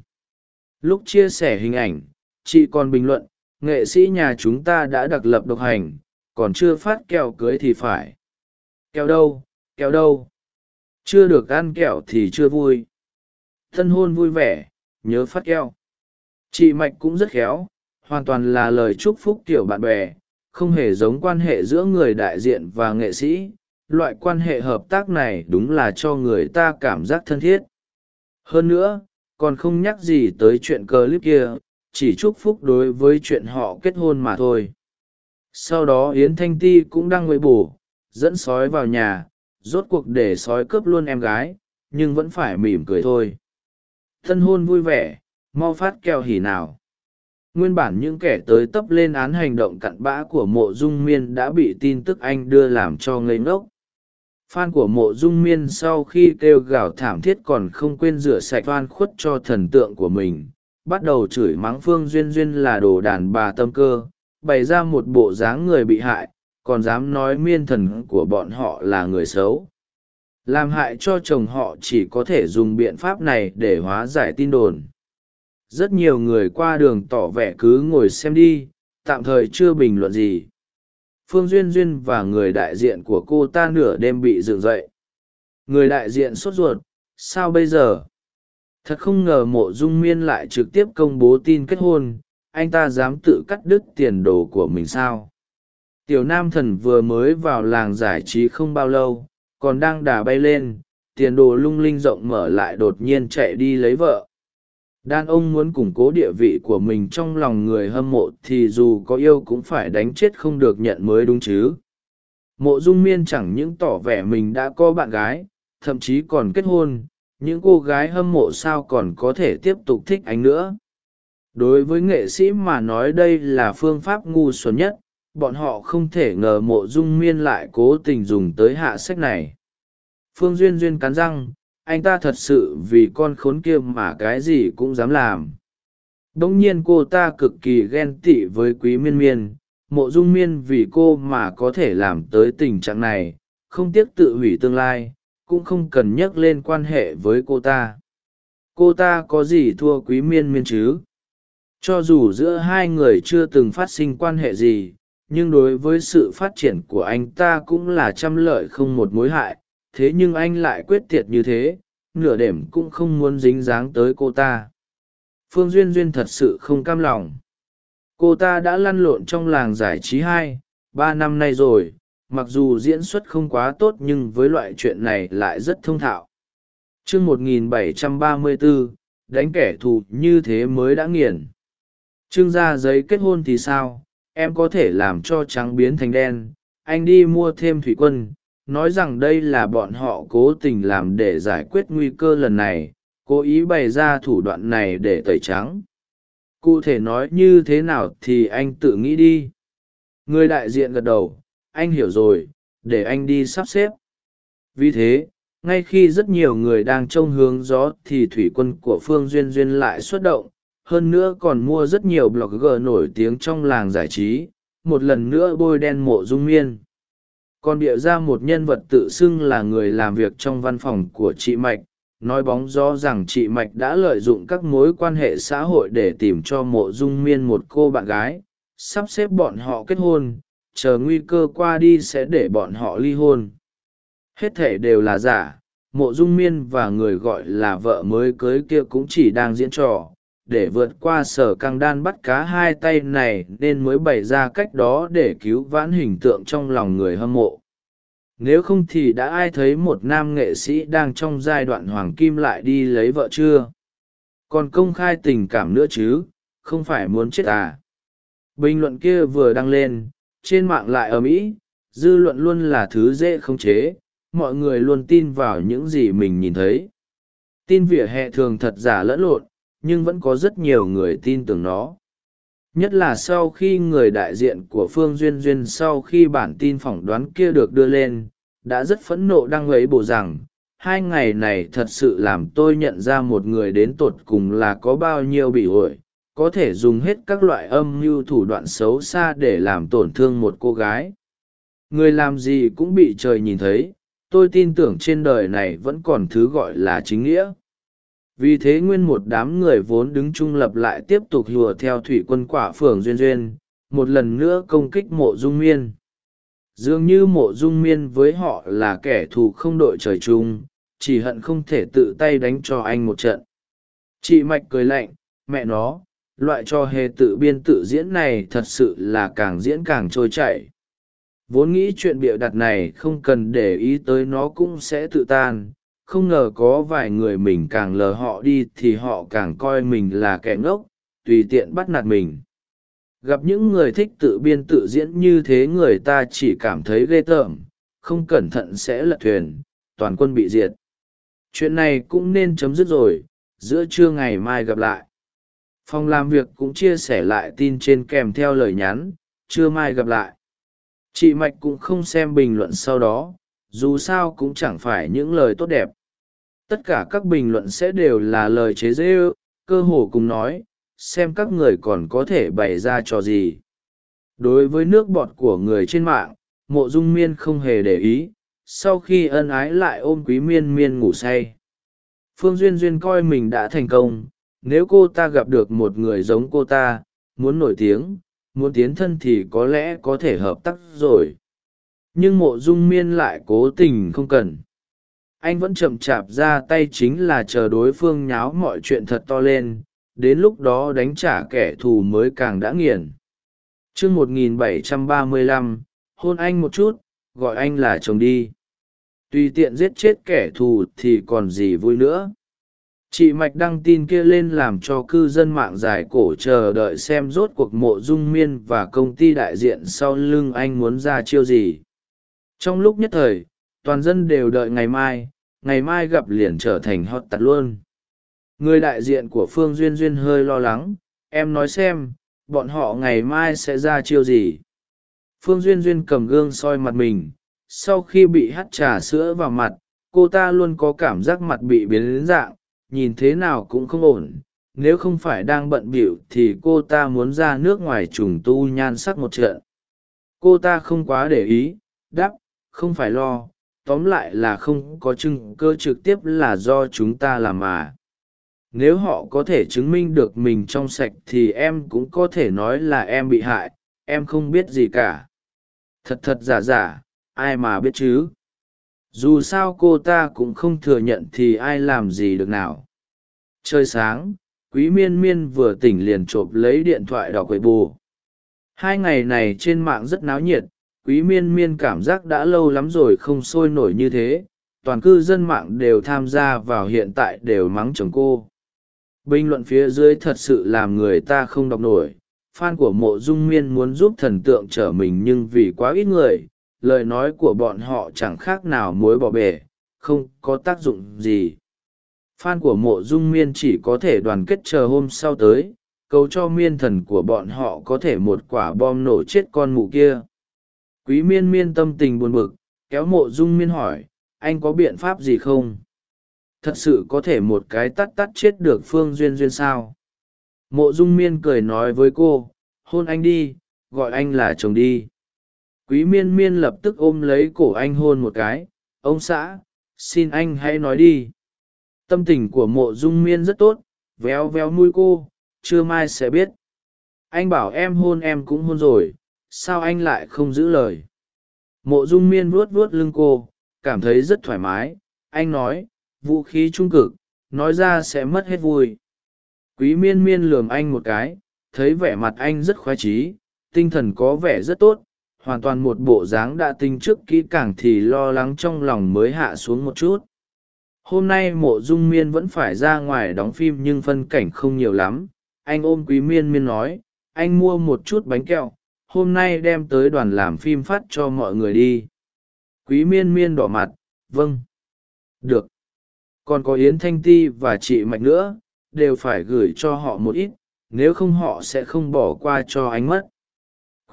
Lúc chia sẻ hình ảnh, chị còn bình luận, nghệ sĩ nhà chúng ta đã đặc lập độc hành, còn chưa phát kẹo cưới thì phải kẹo đâu kẹo đâu. Chưa được ăn kẹo thì chưa vui. Thân hôn vui vẻ, nhớ phát kẹo. Chị mạch cũng rất khéo, hoàn toàn là lời chúc phúc tiểu bạn bè, không hề giống quan hệ giữa người đại diện và nghệ sĩ. Loại quan hệ hợp tác này đúng là cho người ta cảm giác thân thiết. Hơn nữa, còn không nhắc gì tới chuyện clip kia, chỉ chúc phúc đối với chuyện họ kết hôn mà thôi. Sau đó yến thanh ti cũng đang ngồi bù dẫn sói vào nhà, rốt cuộc để sói cướp luôn em gái, nhưng vẫn phải mỉm cười thôi. Thân hôn vui vẻ, mau phát keo hỉ nào. Nguyên bản những kẻ tới tấp lên án hành động cặn bã của mộ dung miên đã bị tin tức anh đưa làm cho ngây ngốc. Fan của mộ dung miên sau khi kêu gào thảm thiết còn không quên rửa sạch oan khuất cho thần tượng của mình, bắt đầu chửi mắng phương duyên duyên là đồ đàn bà tâm cơ, bày ra một bộ dáng người bị hại còn dám nói miên thần của bọn họ là người xấu. Làm hại cho chồng họ chỉ có thể dùng biện pháp này để hóa giải tin đồn. Rất nhiều người qua đường tỏ vẻ cứ ngồi xem đi, tạm thời chưa bình luận gì. Phương duyên duyên và người đại diện của cô ta nửa đêm bị dựng dậy. Người đại diện sốt ruột, sao bây giờ? Thật không ngờ mộ dung miên lại trực tiếp công bố tin kết hôn, anh ta dám tự cắt đứt tiền đồ của mình sao? Tiểu nam thần vừa mới vào làng giải trí không bao lâu, còn đang đà bay lên, tiền đồ lung linh rộng mở lại đột nhiên chạy đi lấy vợ. Đàn ông muốn củng cố địa vị của mình trong lòng người hâm mộ thì dù có yêu cũng phải đánh chết không được nhận mới đúng chứ. Mộ dung miên chẳng những tỏ vẻ mình đã có bạn gái, thậm chí còn kết hôn, những cô gái hâm mộ sao còn có thể tiếp tục thích anh nữa? Đối với nghệ sĩ mà nói đây là phương pháp ngu xuẩn nhất bọn họ không thể ngờ mộ dung miên lại cố tình dùng tới hạ sách này. Phương duyên duyên cắn răng, anh ta thật sự vì con khốn kia mà cái gì cũng dám làm. Đ ỗ n g nhiên cô ta cực kỳ ghen tị với quý miên miên, mộ dung miên vì cô mà có thể làm tới tình trạng này, không tiếc tự hủy tương lai, cũng không cần nhắc lên quan hệ với cô ta. Cô ta có gì thua quý miên miên chứ? Cho dù giữa hai người chưa từng phát sinh quan hệ gì nhưng đối với sự phát triển của anh ta cũng là trăm lợi không một mối hại, thế nhưng anh lại quyết tiệt như thế, nửa đêm cũng không muốn dính dáng tới cô ta. Phương duyên duyên thật sự không cam lòng. Cô ta đã lăn lộn trong làng giải trí hai, ba năm nay rồi, mặc dù diễn xuất không quá tốt nhưng với loại chuyện này lại rất thông thạo. Chương một nghìn bảy trăm ba mươi bốn đánh kẻ thù như thế mới đã nghiền. Trương ra giấy kết hôn thì sao? Em có thể làm cho trắng biến thành đen. Anh đi mua thêm thủy quân, nói rằng đây là bọn họ cố tình làm để giải quyết nguy cơ lần này, cố ý bày ra thủ đoạn này để tẩy trắng. Cụ thể nói như thế nào thì anh tự nghĩ đi. Người đại diện gật đầu, anh hiểu rồi, để anh đi sắp xếp. Vì thế, ngay khi rất nhiều người đang trông hướng gió thì thủy quân của phương duyên duyên lại xuất động hơn nữa còn mua rất nhiều blogger nổi tiếng trong làng giải trí, một lần nữa bôi đen mộ dung miên. Còn bịa ra một nhân vật tự xưng là người làm việc trong văn phòng của chị mạch, nói bóng gió rằng chị mạch đã lợi dụng các mối quan hệ xã hội để tìm cho mộ dung miên một cô bạn gái, sắp xếp bọn họ kết hôn, chờ nguy cơ qua đi sẽ để bọn họ ly hôn. Hết thể đều là giả, mộ dung miên và người gọi là vợ mới cưới kia cũng chỉ đang diễn trò để vượt qua sở căng đan bắt cá hai tay này nên mới bày ra cách đó để cứu vãn hình tượng trong lòng người hâm mộ. Nếu không thì đã ai thấy một nam nghệ sĩ đang trong giai đoạn hoàng kim lại đi lấy vợ chưa? Còn công khai tình cảm nữa chứ, không phải muốn chết à? Bình luận kia vừa đăng lên, trên mạng lại ở mỹ dư luận luôn là thứ dễ khống chế, mọi người luôn tin vào những gì mình nhìn thấy. Tin vỉa hè thường thật giả lẫn lộn nhưng vẫn có rất nhiều người tin tưởng nó. Nhất là sau khi người đại diện của phương duyên duyên sau khi bản tin phỏng đoán kia được đưa lên, đã rất phẫn nộ đăng ấy bổ rằng, hai ngày này thật sự làm tôi nhận ra một người đến tột cùng là có bao nhiêu bị ổi có thể dùng hết các loại âm mưu thủ đoạn xấu xa để làm tổn thương một cô gái. Người làm gì cũng bị trời nhìn thấy, tôi tin tưởng trên đời này vẫn còn thứ gọi là chính nghĩa vì thế nguyên một đám người vốn đứng trung lập lại tiếp tục hùa theo thủy quân quả phường duyên duyên, một lần nữa công kích mộ dung miên. Dường như mộ dung miên với họ là kẻ thù không đội trời chung, chỉ hận không thể tự tay đánh cho anh một trận. Chị mạch cười lạnh, mẹ nó, loại trò hề tự biên tự diễn này thật sự là càng diễn càng trôi chảy. Vốn nghĩ chuyện bịa đặt này không cần để ý tới nó cũng sẽ tự tan không ngờ có vài người mình càng lờ họ đi thì họ càng coi mình là kẻ ngốc, tùy tiện bắt nạt mình. Gặp những người thích tự biên tự diễn như thế người ta chỉ cảm thấy ghê tởm, không cẩn thận sẽ lật thuyền, toàn quân bị diệt. Chuyện này cũng nên chấm dứt rồi, giữa trưa ngày mai gặp lại. Phòng làm việc cũng chia sẻ lại tin trên kèm theo lời nhắn, trưa mai gặp lại. Chị mạch cũng không xem bình luận sau đó dù sao cũng chẳng phải những lời tốt đẹp. Tất cả các bình luận sẽ đều là lời chế dễ ư cơ hồ cùng nói, xem các người còn có thể bày ra trò gì. Đối với nước bọt của người trên mạng, mộ dung miên không hề để ý, sau khi ân ái lại ôm quý miên miên ngủ say. Phương duyên duyên coi mình đã thành công, nếu cô ta gặp được một người giống cô ta, muốn nổi tiếng, muốn tiến thân thì có lẽ có thể hợp tác rồi nhưng mộ dung miên lại cố tình không cần. Anh vẫn chậm chạp ra tay chính là chờ đối phương nháo mọi chuyện thật to lên, đến lúc đó đánh trả kẻ thù mới càng đã nghiền. Chương một nghìn bảy trăm ba mươi lăm, hôn anh một chút, gọi anh là chồng đi. Tùy tiện giết chết kẻ thù thì còn gì vui nữa. Chị mạch đăng tin kia lên làm cho cư dân mạng dài cổ chờ đợi xem rốt cuộc mộ dung miên và công ty đại diện sau lưng anh muốn ra chiêu gì trong lúc nhất thời, toàn dân đều đợi ngày mai ngày mai gặp liền trở thành hot tạt luôn. Người đại diện của phương duyên duyên hơi lo lắng, em nói xem, bọn họ ngày mai sẽ ra chiêu gì? Phương duyên duyên cầm gương soi mặt mình, sau khi bị hắt trà sữa vào mặt, cô ta luôn có cảm giác mặt bị biến đến dạng, nhìn thế nào cũng không ổn. Nếu không phải đang bận bịu thì cô ta muốn ra nước ngoài trùng tu nhan sắc một trận. Cô ta không quá để ý, đáp không phải lo, tóm lại là không có chứng cơ trực tiếp là do chúng ta làm mà. Nếu họ có thể chứng minh được mình trong sạch thì em cũng có thể nói là em bị hại, em không biết gì cả. Thật thật giả giả, ai mà biết chứ? Dù sao cô ta cũng không thừa nhận thì ai làm gì được nào. Trời sáng, quý miên miên vừa tỉnh liền chộp lấy điện thoại đọc quầy bù hai ngày này trên mạng rất náo nhiệt quý miên miên cảm giác đã lâu lắm rồi không sôi nổi như thế, toàn cư dân mạng đều tham gia vào hiện tại đều mắng chồng cô. Bình luận phía dưới thật sự làm người ta không đọc nổi, fan của mộ dung miên muốn giúp thần tượng trở mình nhưng vì quá ít người, lời nói của bọn họ chẳng khác nào mối bỏ bể, không có tác dụng gì. Fan của mộ dung miên chỉ có thể đoàn kết chờ hôm sau tới, cầu cho miên thần của bọn họ có thể một quả bom nổ chết con mụ kia quý miên miên tâm tình buồn bực, kéo mộ dung miên hỏi, anh có biện pháp gì không? Thật sự có thể một cái tắt tắt chết được phương duyên duyên sao? Mộ dung miên cười nói với cô, hôn anh đi, gọi anh là chồng đi. Quý miên miên lập tức ôm lấy cổ anh hôn một cái, ông xã, xin anh hãy nói đi. Tâm tình của mộ dung miên rất tốt, véo véo nuôi cô, chưa mai sẽ biết. Anh bảo em hôn em cũng hôn rồi sao anh lại không giữ lời? Mộ dung miên vuốt vuốt lưng cô, cảm thấy rất thoải mái. Anh nói, vũ khí trung cực, nói ra sẽ mất hết vui. Quý miên miên lườm anh một cái, thấy vẻ mặt anh rất khoái trí tinh thần có vẻ rất tốt, hoàn toàn một bộ dáng đã tinh trước kỹ càng thì lo lắng trong lòng mới hạ xuống một chút. Hôm nay mộ dung miên vẫn phải ra ngoài đóng phim nhưng phân cảnh không nhiều lắm. Anh ôm quý miên miên nói, anh mua một chút bánh kẹo hôm nay đem tới đoàn làm phim phát cho mọi người đi. Quý miên miên đỏ mặt vâng. Được. Còn có yến thanh ti và chị mạch nữa, đều phải gửi cho họ một ít, nếu không họ sẽ không bỏ qua cho anh mất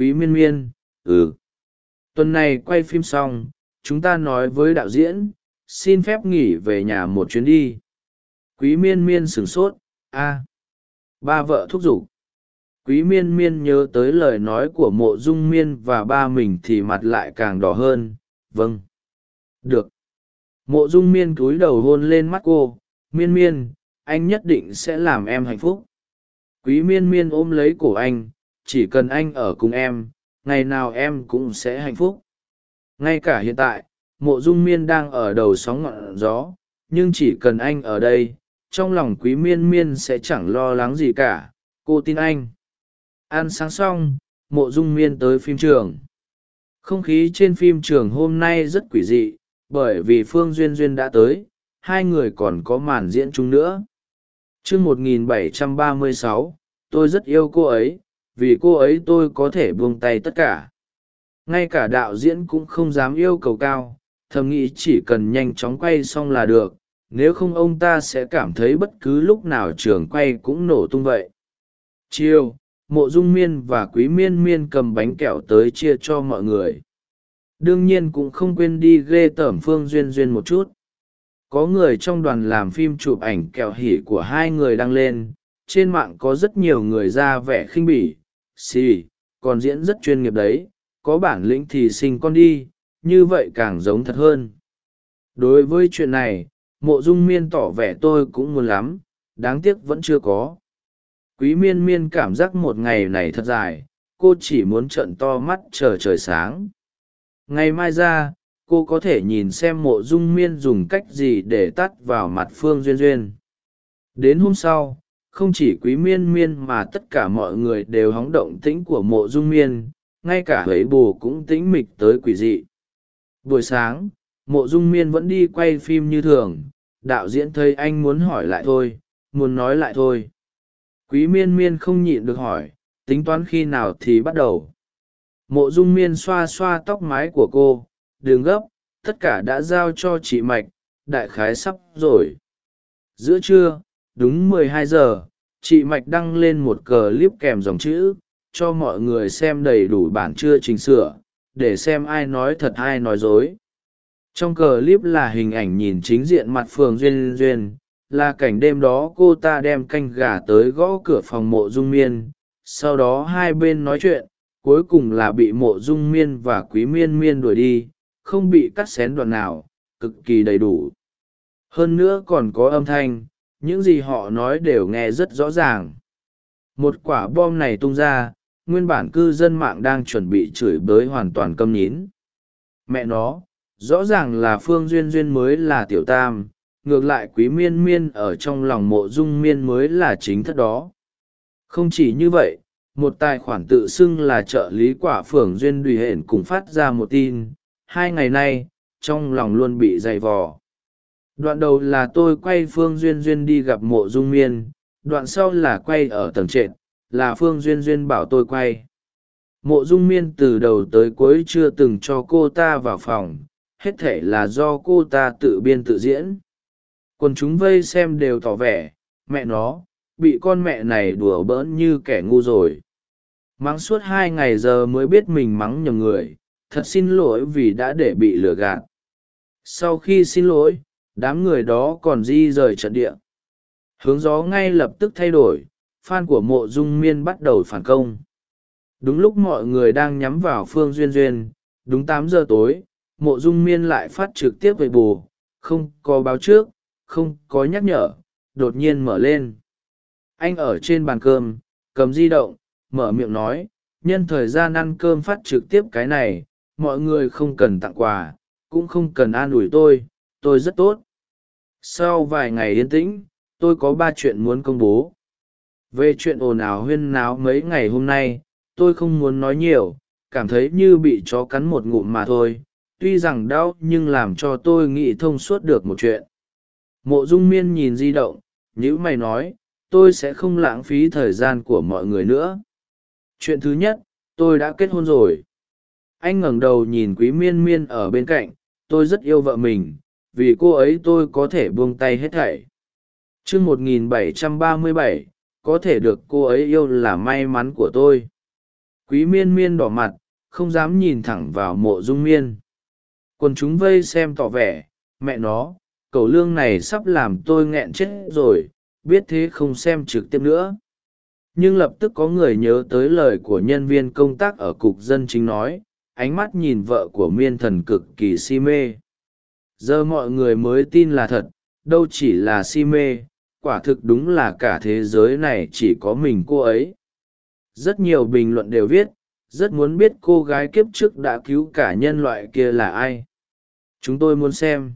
quý miên miên ừ. Tuần này quay phim xong, chúng ta nói với đạo diễn, xin phép nghỉ về nhà một chuyến đi. Quý miên miên sửng sốt, a. Ba vợ thúc giục quý miên miên nhớ tới lời nói của mộ dung miên và ba mình thì mặt lại càng đỏ hơn. Vâng. Được. Mộ dung miên cúi đầu hôn lên mắt cô. Miên miên, anh nhất định sẽ làm em hạnh phúc. Quý miên miên ôm lấy cổ anh. Chỉ cần anh ở cùng em, ngày nào em cũng sẽ hạnh phúc. Ngay cả hiện tại, mộ dung miên đang ở đầu sóng ngọn gió. Nhưng chỉ cần anh ở đây, trong lòng quý miên miên sẽ chẳng lo lắng gì cả. Cô tin anh ăn sáng xong, mộ dung miên tới phim trường. Không khí trên phim trường hôm nay rất quỷ dị, bởi vì phương duyên duyên đã tới, hai người còn có màn diễn chung nữa. Chương một nghìn bảy trăm ba mươi sáu, tôi rất yêu cô ấy, vì cô ấy tôi có thể buông tay tất cả. Ngay cả đạo diễn cũng không dám yêu cầu cao, thầm nghĩ chỉ cần nhanh chóng quay xong là được, nếu không ông ta sẽ cảm thấy bất cứ lúc nào trường quay cũng nổ tung vậy. Chiều mộ dung miên và quý miên miên cầm bánh kẹo tới chia cho mọi người. Đương nhiên cũng không quên đi ghê tởm phương duyên duyên một chút. Có người trong đoàn làm phim chụp ảnh kẹo hỉ của hai người đăng lên, trên mạng có rất nhiều người ra vẻ khinh bỉ, xì, còn diễn rất chuyên nghiệp đấy, có bản lĩnh thì sinh con đi, như vậy càng giống thật hơn. Đối với chuyện này, mộ dung miên tỏ vẻ tôi cũng muốn lắm, đáng tiếc vẫn chưa có quý miên miên cảm giác một ngày này thật dài, cô chỉ muốn trận to mắt chờ trời sáng. Ngày mai ra, cô có thể nhìn xem mộ dung miên dùng cách gì để tắt vào mặt phương duyên duyên. Đến hôm sau, không chỉ quý miên miên mà tất cả mọi người đều hóng động tĩnh của mộ dung miên, ngay cả ấy bồ cũng tĩnh mịch tới quỷ dị. Buổi sáng, mộ dung miên vẫn đi quay phim như thường, đạo diễn thấy anh muốn hỏi lại thôi, muốn nói lại thôi quý miên miên không nhịn được hỏi, tính toán khi nào thì bắt đầu? Mộ dung miên xoa xoa tóc mái của cô đường gấp, tất cả đã giao cho chị mạch, đại khái sắp rồi. Giữa trưa, đúng 12 giờ, chị mạch đăng lên một cờ clip kèm dòng chữ, cho mọi người xem đầy đủ bản chưa chỉnh sửa, để xem ai nói thật ai nói dối. Trong cờ clip là hình ảnh nhìn chính diện mặt phường duyên duyên là cảnh đêm đó cô ta đem canh gà tới gõ cửa phòng mộ dung miên. Sau đó hai bên nói chuyện, cuối cùng là bị mộ dung miên và quý miên miên đuổi đi, không bị cắt xén đoạn nào, cực kỳ đầy đủ. Hơn nữa còn có âm thanh, những gì họ nói đều nghe rất rõ ràng. Một quả bom này tung ra, nguyên bản cư dân mạng đang chuẩn bị chửi bới hoàn toàn câm nhín mẹ nó, rõ ràng là phương duyên duyên mới là tiểu tam ngược lại quý miên miên ở trong lòng mộ dung miên mới là chính thất đó. Không chỉ như vậy, một tài khoản tự xưng là trợ lý quả phường duyên đùi hển cùng phát ra một tin, hai ngày nay, trong lòng luôn bị dày vò. Đoạn đầu là tôi quay phương duyên duyên đi gặp mộ dung miên, đoạn sau là quay ở tầng trệt, là phương duyên duyên bảo tôi quay. Mộ dung miên từ đầu tới cuối chưa từng cho cô ta vào phòng, hết thể là do cô ta tự biên tự diễn quần chúng vây xem đều tỏ vẻ, mẹ nó, bị con mẹ này đùa bỡn như kẻ ngu rồi. Mắng suốt hai ngày giờ mới biết mình mắng nhầm người, thật xin lỗi vì đã để bị lừa gạt. Sau khi xin lỗi, đám người đó còn di rời trận địa. Hướng gió ngay lập tức thay đổi, fan của mộ dung miên bắt đầu phản công. Đúng lúc mọi người đang nhắm vào phương duyên duyên, đúng tám giờ tối, mộ dung miên lại phát trực tiếp về bù, không có báo trước không có nhắc nhở, đột nhiên mở lên. Anh ở trên bàn cơm, cầm di động, mở miệng nói, nhân thời gian ăn cơm phát trực tiếp cái này, mọi người không cần tặng quà, cũng không cần an ủi tôi tôi rất tốt. Sau vài ngày yên tĩnh, tôi có ba chuyện muốn công bố. Về chuyện ồn ào huyên náo mấy ngày hôm nay, tôi không muốn nói nhiều, cảm thấy như bị chó cắn một ngụm mà thôi. Tuy rằng đau nhưng làm cho tôi nghĩ thông suốt được một chuyện mộ dung miên nhìn di động nhữ mày nói, tôi sẽ không lãng phí thời gian của mọi người nữa. Chuyện thứ nhất, tôi đã kết hôn rồi. Anh ngẩng đầu nhìn quý miên miên ở bên cạnh, tôi rất yêu vợ mình, vì cô ấy tôi có thể buông tay hết thảy. Chương một nghìn bảy trăm ba mươi bảy, có thể được cô ấy yêu là may mắn của tôi. Quý miên miên đỏ mặt, không dám nhìn thẳng vào mộ dung miên. Quần chúng vây xem tỏ vẻ, mẹ nó cậu lương này sắp làm tôi nghẹn chết rồi, biết thế không xem trực tiếp nữa. Nhưng lập tức có người nhớ tới lời của nhân viên công tác ở cục dân chính nói, ánh mắt nhìn vợ của miên thần cực kỳ si mê. Giờ mọi người mới tin là thật, đâu chỉ là si mê, quả thực đúng là cả thế giới này chỉ có mình cô ấy. Rất nhiều bình luận đều viết, rất muốn biết cô gái kiếp trước đã cứu cả nhân loại kia là ai. Chúng tôi muốn xem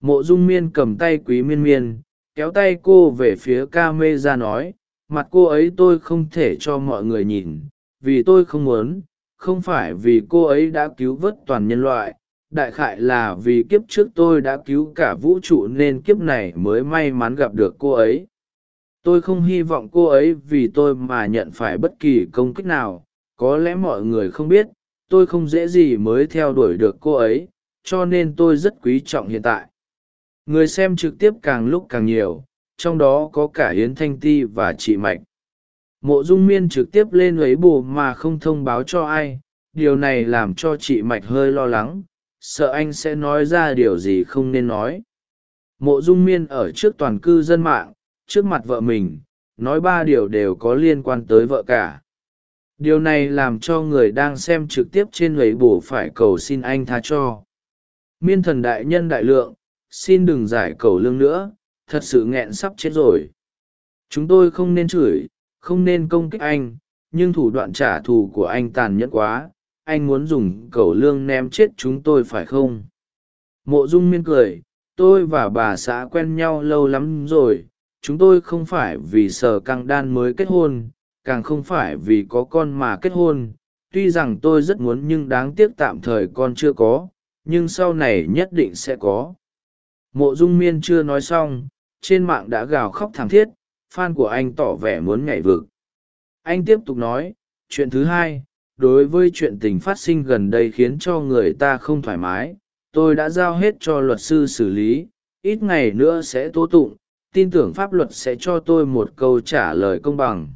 mộ dung miên cầm tay quý miên miên, kéo tay cô về phía ca mê ra nói, mặt cô ấy tôi không thể cho mọi người nhìn, vì tôi không muốn, không phải vì cô ấy đã cứu vớt toàn nhân loại, đại khại là vì kiếp trước tôi đã cứu cả vũ trụ nên kiếp này mới may mắn gặp được cô ấy. Tôi không hy vọng cô ấy vì tôi mà nhận phải bất kỳ công kích nào, có lẽ mọi người không biết, tôi không dễ gì mới theo đuổi được cô ấy, cho nên tôi rất quý trọng hiện tại người xem trực tiếp càng lúc càng nhiều, trong đó có cả Hiến thanh ti và chị mạch. Mộ dung miên trực tiếp lên ấy bù mà không thông báo cho ai, điều này làm cho chị mạch hơi lo lắng, sợ anh sẽ nói ra điều gì không nên nói. Mộ dung miên ở trước toàn cư dân mạng, trước mặt vợ mình, nói ba điều đều có liên quan tới vợ cả. Điều này làm cho người đang xem trực tiếp trên lưới bổ phải cầu xin anh tha cho. Miên thần đại nhân đại lượng xin đừng giải cầu lương nữa, thật sự nghẹn sắp chết rồi. Chúng tôi không nên chửi, không nên công kích anh, nhưng thủ đoạn trả thù của anh tàn nhẫn quá, anh muốn dùng cầu lương ném chết chúng tôi phải không? Mộ dung miên cười, tôi và bà xã quen nhau lâu lắm rồi, chúng tôi không phải vì sở căng đan mới kết hôn, càng không phải vì có con mà kết hôn. Tuy rằng tôi rất muốn nhưng đáng tiếc tạm thời con chưa có, nhưng sau này nhất định sẽ có mộ dung miên chưa nói xong, trên mạng đã gào khóc thảm thiết, fan của anh tỏ vẻ muốn nhảy vực. Anh tiếp tục nói, chuyện thứ hai, đối với chuyện tình phát sinh gần đây khiến cho người ta không thoải mái, tôi đã giao hết cho luật sư xử lý, ít ngày nữa sẽ tố tụng, tin tưởng pháp luật sẽ cho tôi một câu trả lời công bằng.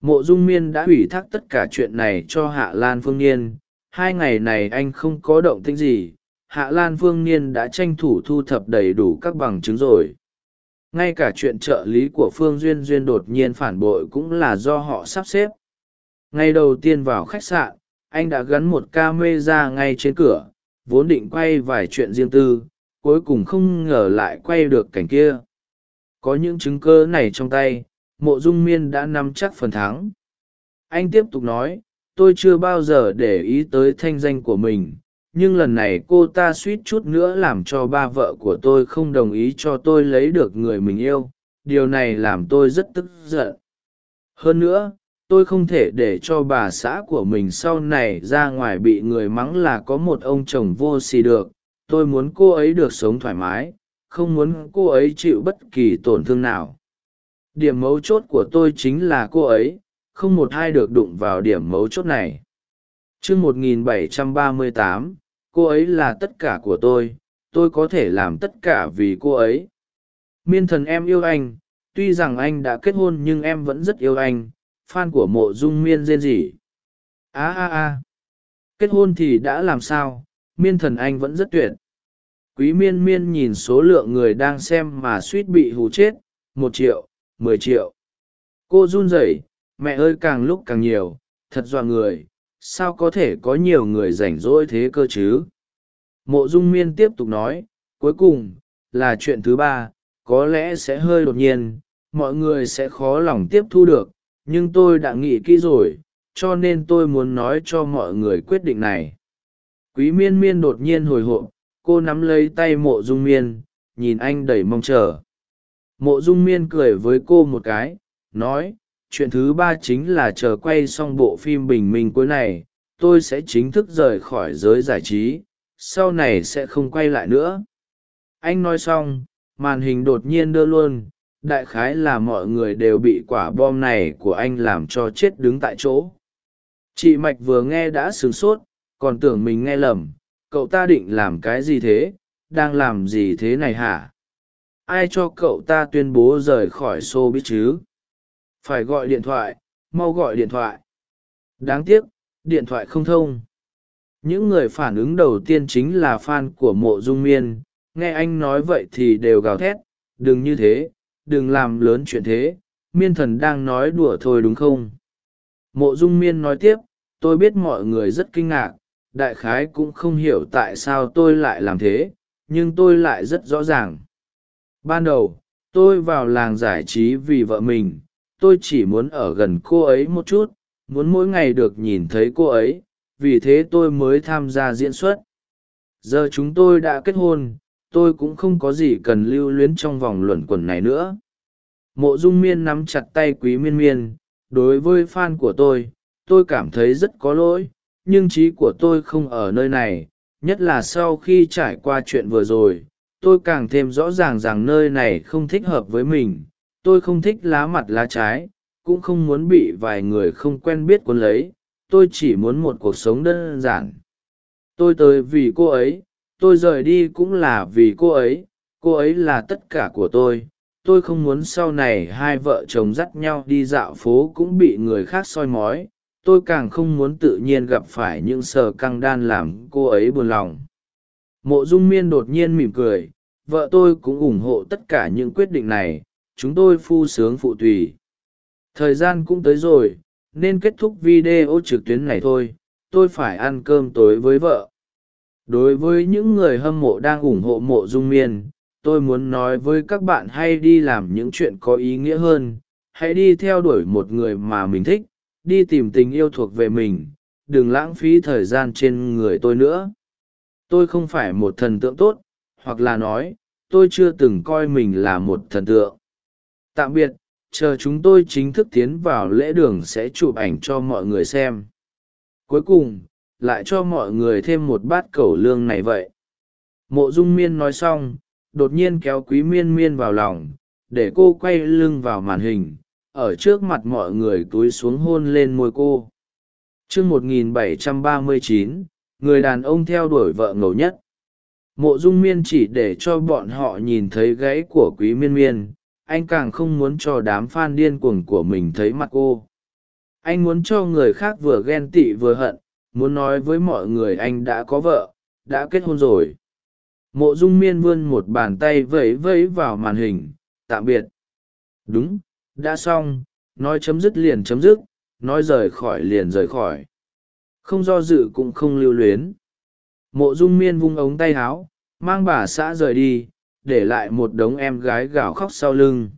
Mộ dung miên đã ủy thác tất cả chuyện này cho hạ lan phương niên, hai ngày này anh không có động tĩnh gì hạ lan phương niên đã tranh thủ thu thập đầy đủ các bằng chứng rồi. Ngay cả chuyện trợ lý của phương duyên duyên đột nhiên phản bội cũng là do họ sắp xếp. Ngay đầu tiên vào khách sạn, anh đã gắn một ca mê ra ngay trên cửa, vốn định quay vài chuyện riêng tư, cuối cùng không ngờ lại quay được cảnh kia. Có những chứng cơ này trong tay, mộ dung miên đã nắm chắc phần thắng. Anh tiếp tục nói, tôi chưa bao giờ để ý tới thanh danh của mình nhưng lần này cô ta suýt chút nữa làm cho ba vợ của tôi không đồng ý cho tôi lấy được người mình yêu. Điều này làm tôi rất tức giận. Hơn nữa tôi không thể để cho bà xã của mình sau này ra ngoài bị người mắng là có một ông chồng vô xì được. Tôi muốn cô ấy được sống thoải mái không muốn cô ấy chịu bất kỳ tổn thương nào. Điểm mấu chốt của tôi chính là cô ấy không một ai được đụng vào điểm mấu chốt này. T r ư ơ n g 1738, cô ấy là tất cả của tôi tôi có thể làm tất cả vì cô ấy. Miên thần em yêu anh, tuy rằng anh đã kết hôn nhưng em vẫn rất yêu anh, fan của mộ dung miên rên rỉ. A a a. Kết hôn thì đã làm sao? Miên thần anh vẫn rất tuyệt. Quý miên miên nhìn số lượng người đang xem mà suýt bị hù chết, một triệu, mười triệu. Cô run rẩy, mẹ ơi càng lúc càng nhiều, thật dọa người sao có thể có nhiều người rảnh rỗi thế cơ chứ? Mộ dung miên tiếp tục nói, cuối cùng, là chuyện thứ ba, có lẽ sẽ hơi đột nhiên, mọi người sẽ khó lòng tiếp thu được, nhưng tôi đã nghĩ kỹ rồi, cho nên tôi muốn nói cho mọi người quyết định này. Quý miên miên đột nhiên hồi hộp, cô nắm lấy tay mộ dung miên, nhìn anh đầy mong chờ. Mộ dung miên cười với cô một cái, nói chuyện thứ ba chính là chờ quay xong bộ phim bình minh cuối này, tôi sẽ chính thức rời khỏi giới giải trí, sau này sẽ không quay lại nữa. Anh nói xong, màn hình đột nhiên đưa luôn, đại khái là mọi người đều bị quả bom này của anh làm cho chết đứng tại chỗ. Chị mạch vừa nghe đã sửng sốt, còn tưởng mình nghe lầm, cậu ta định làm cái gì thế? Đang làm gì thế này hả? Ai cho cậu ta tuyên bố rời khỏi xô biết chứ? Phải gọi điện thoại, mau gọi điện thoại. Đáng tiếc, điện thoại không thông. Những người phản ứng đầu tiên chính là fan của mộ dung miên. Nghe anh nói vậy thì đều gào thét. Đừng như thế, đừng làm lớn chuyện thế. Miên thần đang nói đùa thôi đúng không? Mộ dung miên nói tiếp, tôi biết mọi người rất kinh ngạc. Đại khái cũng không hiểu tại sao tôi lại làm thế, nhưng tôi lại rất rõ ràng. Ban đầu, tôi vào làng giải trí vì vợ mình tôi chỉ muốn ở gần cô ấy một chút, muốn mỗi ngày được nhìn thấy cô ấy, vì thế tôi mới tham gia diễn xuất. Giờ chúng tôi đã kết hôn, tôi cũng không có gì cần lưu luyến trong vòng luẩn quẩn này nữa. Mộ dung miên nắm chặt tay quý miên miên, đối với f a n của tôi tôi cảm thấy rất có lỗi, nhưng trí của tôi không ở nơi này, nhất là sau khi trải qua chuyện vừa rồi, tôi càng thêm rõ ràng rằng nơi này không thích hợp với mình tôi không thích lá mặt lá trái, cũng không muốn bị vài người không quen biết cuốn lấy. Tôi chỉ muốn một cuộc sống đơn giản. Tôi tới vì cô ấy, tôi rời đi cũng là vì cô ấy. Cô ấy là tất cả của tôi. Tôi không muốn sau này hai vợ chồng dắt nhau đi dạo phố cũng bị người khác soi mói. Tôi càng không muốn tự nhiên gặp phải những sờ căng đan làm cô ấy buồn lòng. Mộ dung miên đột nhiên mỉm cười. Vợ tôi cũng ủng hộ tất cả những quyết định này chúng tôi phu sướng phụ tùy. Thời gian cũng tới rồi, nên kết thúc video trực tuyến này thôi, tôi phải ăn cơm tối với vợ. Đối với những người hâm mộ đang ủng hộ mộ dung miên, tôi muốn nói với các bạn hay đi làm những chuyện có ý nghĩa hơn, hãy đi theo đuổi một người mà mình thích, đi tìm tình yêu thuộc về mình, đừng lãng phí thời gian trên người tôi nữa. Tôi không phải một thần tượng tốt, hoặc là nói, tôi chưa từng coi mình là một thần tượng tạm biệt, chờ chúng tôi chính thức tiến vào lễ đường sẽ chụp ảnh cho mọi người xem. Cuối cùng, lại cho mọi người thêm một bát cẩu lương này vậy. Mộ dung miên nói xong, đột nhiên kéo quý miên miên vào lòng, để cô quay lưng vào màn hình, ở trước mặt mọi người túi xuống hôn lên môi cô. Chương một nghìn bảy trăm ba mươi chín, người đàn ông theo đuổi vợ ngầu nhất. Mộ dung miên chỉ để cho bọn họ nhìn thấy gáy của quý miên miên anh càng không muốn cho đám f a n điên cuồng của mình thấy mặt cô. Anh muốn cho người khác vừa ghen tị vừa hận, muốn nói với mọi người anh đã có vợ, đã kết hôn rồi. Mộ dung miên vươn một bàn tay vẫy vẫy vào màn hình, tạm biệt. Đúng, đã xong, nói chấm dứt liền chấm dứt, nói rời khỏi liền rời khỏi. Không do dự cũng không lưu luyến. Mộ dung miên vung ống tay háo mang bà xã rời đi để lại một đống em gái gào khóc sau lưng.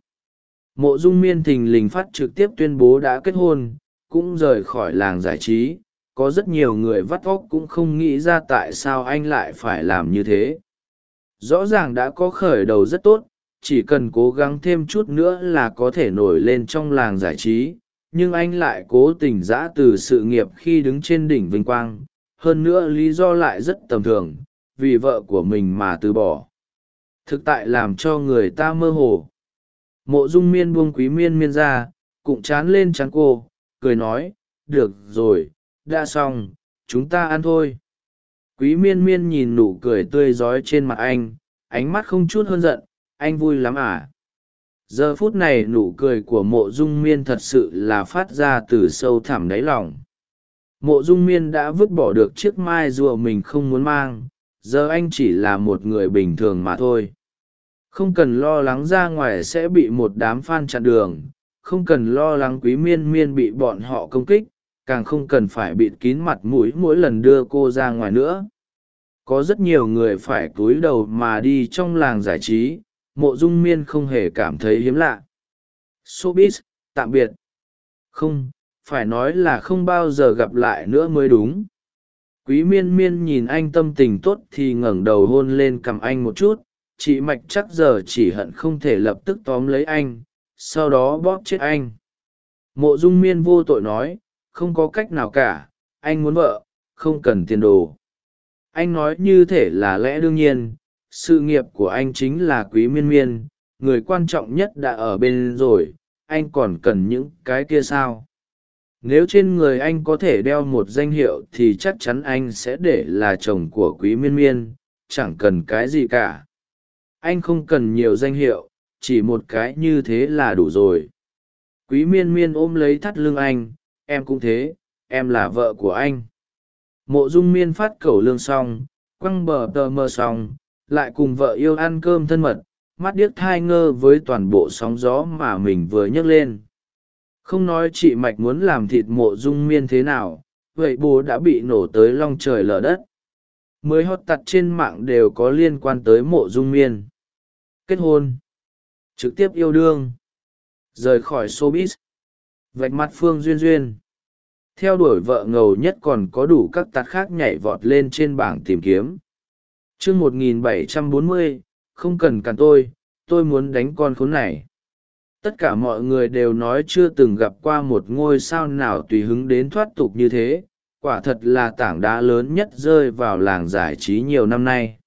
Mộ dung miên thình lình phát trực tiếp tuyên bố đã kết hôn, cũng rời khỏi làng giải trí. Có rất nhiều người vắt vóc cũng không nghĩ ra tại sao anh lại phải làm như thế. Rõ ràng đã có khởi đầu rất tốt, chỉ cần cố gắng thêm chút nữa là có thể nổi lên trong làng giải trí. Nhưng anh lại cố tình giã từ sự nghiệp khi đứng trên đỉnh vinh quang. Hơn nữa lý do lại rất tầm thường, vì vợ của mình mà từ bỏ thực tại làm cho người ta mơ hồ. Mộ dung miên buông quý miên miên ra cụng chán lên chán cô, cười nói, được rồi, đã xong, chúng ta ăn thôi. Quý miên miên nhìn nụ cười tươi rói trên mặt anh, ánh mắt không chút hơn giận, anh vui lắm à? Giờ phút này nụ cười của mộ dung miên thật sự là phát ra từ sâu thẳm đáy lòng. Mộ dung miên đã vứt bỏ được chiếc mai rùa mình không muốn mang giờ anh chỉ là một người bình thường mà thôi. Không cần lo lắng ra ngoài sẽ bị một đám f a n chặn đường. Không cần lo lắng quý miên miên bị bọn họ công kích. Càng không cần phải bịt kín mặt mũi mỗi lần đưa cô ra ngoài nữa. Có rất nhiều người phải cúi đầu mà đi trong làng giải trí. Mộ dung miên không hề cảm thấy hiếm lạ. Showbiz, tạm biệt. Không, phải nói là không bao giờ gặp lại nữa mới đúng quý miên miên nhìn anh tâm tình tốt thì ngẩng đầu hôn lên cằm anh một chút. Chị mạch chắc giờ chỉ hận không thể lập tức tóm lấy anh, sau đó bóp chết anh. Mộ dung miên vô tội nói, không có cách nào cả, anh muốn vợ, không cần tiền đồ. Anh nói như thể là lẽ đương nhiên, sự nghiệp của anh chính là quý miên miên, người quan trọng nhất đã ở bên rồi, anh còn cần những cái kia sao? Nếu trên người anh có thể đeo một danh hiệu thì chắc chắn anh sẽ để là chồng của quý miên miên, chẳng cần cái gì cả. Anh không cần nhiều danh hiệu, chỉ một cái như thế là đủ rồi. Quý miên miên ôm lấy thắt lưng anh, em cũng thế, em là vợ của anh. Mộ dung miên phát cẩu lương xong, quăng bờ tờ mơ xong, lại cùng vợ yêu ăn cơm thân mật, mắt điếc thai ngơ với toàn bộ sóng gió mà mình vừa nhấc lên không nói chị mạch muốn làm thịt mộ dung miên thế nào, vậy bố đã bị nổ tới long trời lở đất. Mới hót tặt trên mạng đều có liên quan tới mộ dung miên. Kết hôn. Trực tiếp yêu đương. Rời khỏi showbiz. Vạch mặt phương duyên duyên. Theo đuổi vợ ngầu nhất còn có đủ các tạt khác nhảy vọt lên trên bảng tìm kiếm. Chương một nghìn bảy trăm bốn mươi, không cần cản tôi tôi muốn đánh con khốn này tất cả mọi người đều nói chưa từng gặp qua một ngôi sao nào tùy hứng đến thoát tục như thế, quả thật là tảng đá lớn nhất rơi vào làng giải trí nhiều năm nay.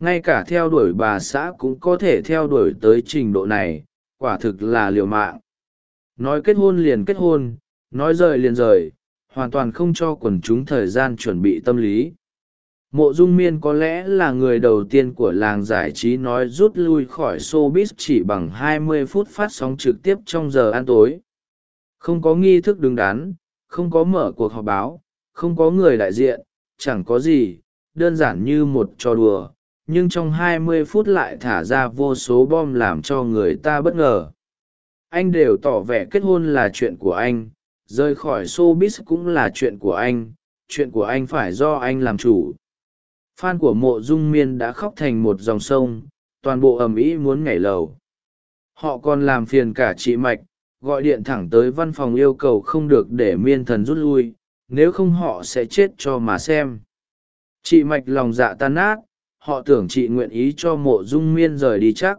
Ngay cả theo đuổi bà xã cũng có thể theo đuổi tới trình độ này, quả thực là liều mạng. Nói kết hôn liền kết hôn, nói rời liền rời, hoàn toàn không cho quần chúng thời gian chuẩn bị tâm lý mộ dung miên có lẽ là người đầu tiên của làng giải trí nói rút lui khỏi showbiz chỉ bằng 20 phút phát sóng trực tiếp trong giờ ăn tối. Không có nghi thức đứng đắn, không có mở cuộc họp báo, không có người đại diện, chẳng có gì, đơn giản như một trò đùa, nhưng trong 20 phút lại thả ra vô số bom làm cho người ta bất ngờ. Anh đều tỏ vẻ kết hôn là chuyện của anh, rời khỏi showbiz cũng là chuyện của anh, chuyện của anh phải do anh làm chủ fan của mộ dung miên đã khóc thành một dòng sông, toàn bộ ầm ĩ muốn nhảy lầu. Họ còn làm phiền cả chị mạch, gọi điện thẳng tới văn phòng yêu cầu không được để miên thần rút lui, nếu không họ sẽ chết cho mà xem. Chị mạch lòng dạ tan nát, họ tưởng chị nguyện ý cho mộ dung miên rời đi chắc.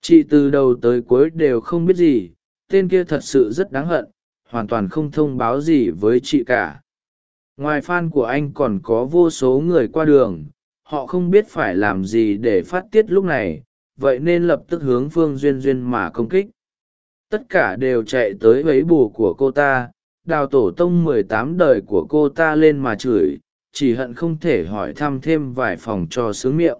Chị từ đầu tới cuối đều không biết gì, tên kia thật sự rất đáng hận, hoàn toàn không thông báo gì với chị cả ngoài fan của anh còn có vô số người qua đường, họ không biết phải làm gì để phát tiết lúc này, vậy nên lập tức hướng phương duyên duyên mà công kích. Tất cả đều chạy tới vấy bù của cô ta, đào tổ tông mười tám đời của cô ta lên mà chửi, chỉ hận không thể hỏi thăm thêm vài phòng cho sướng miệng.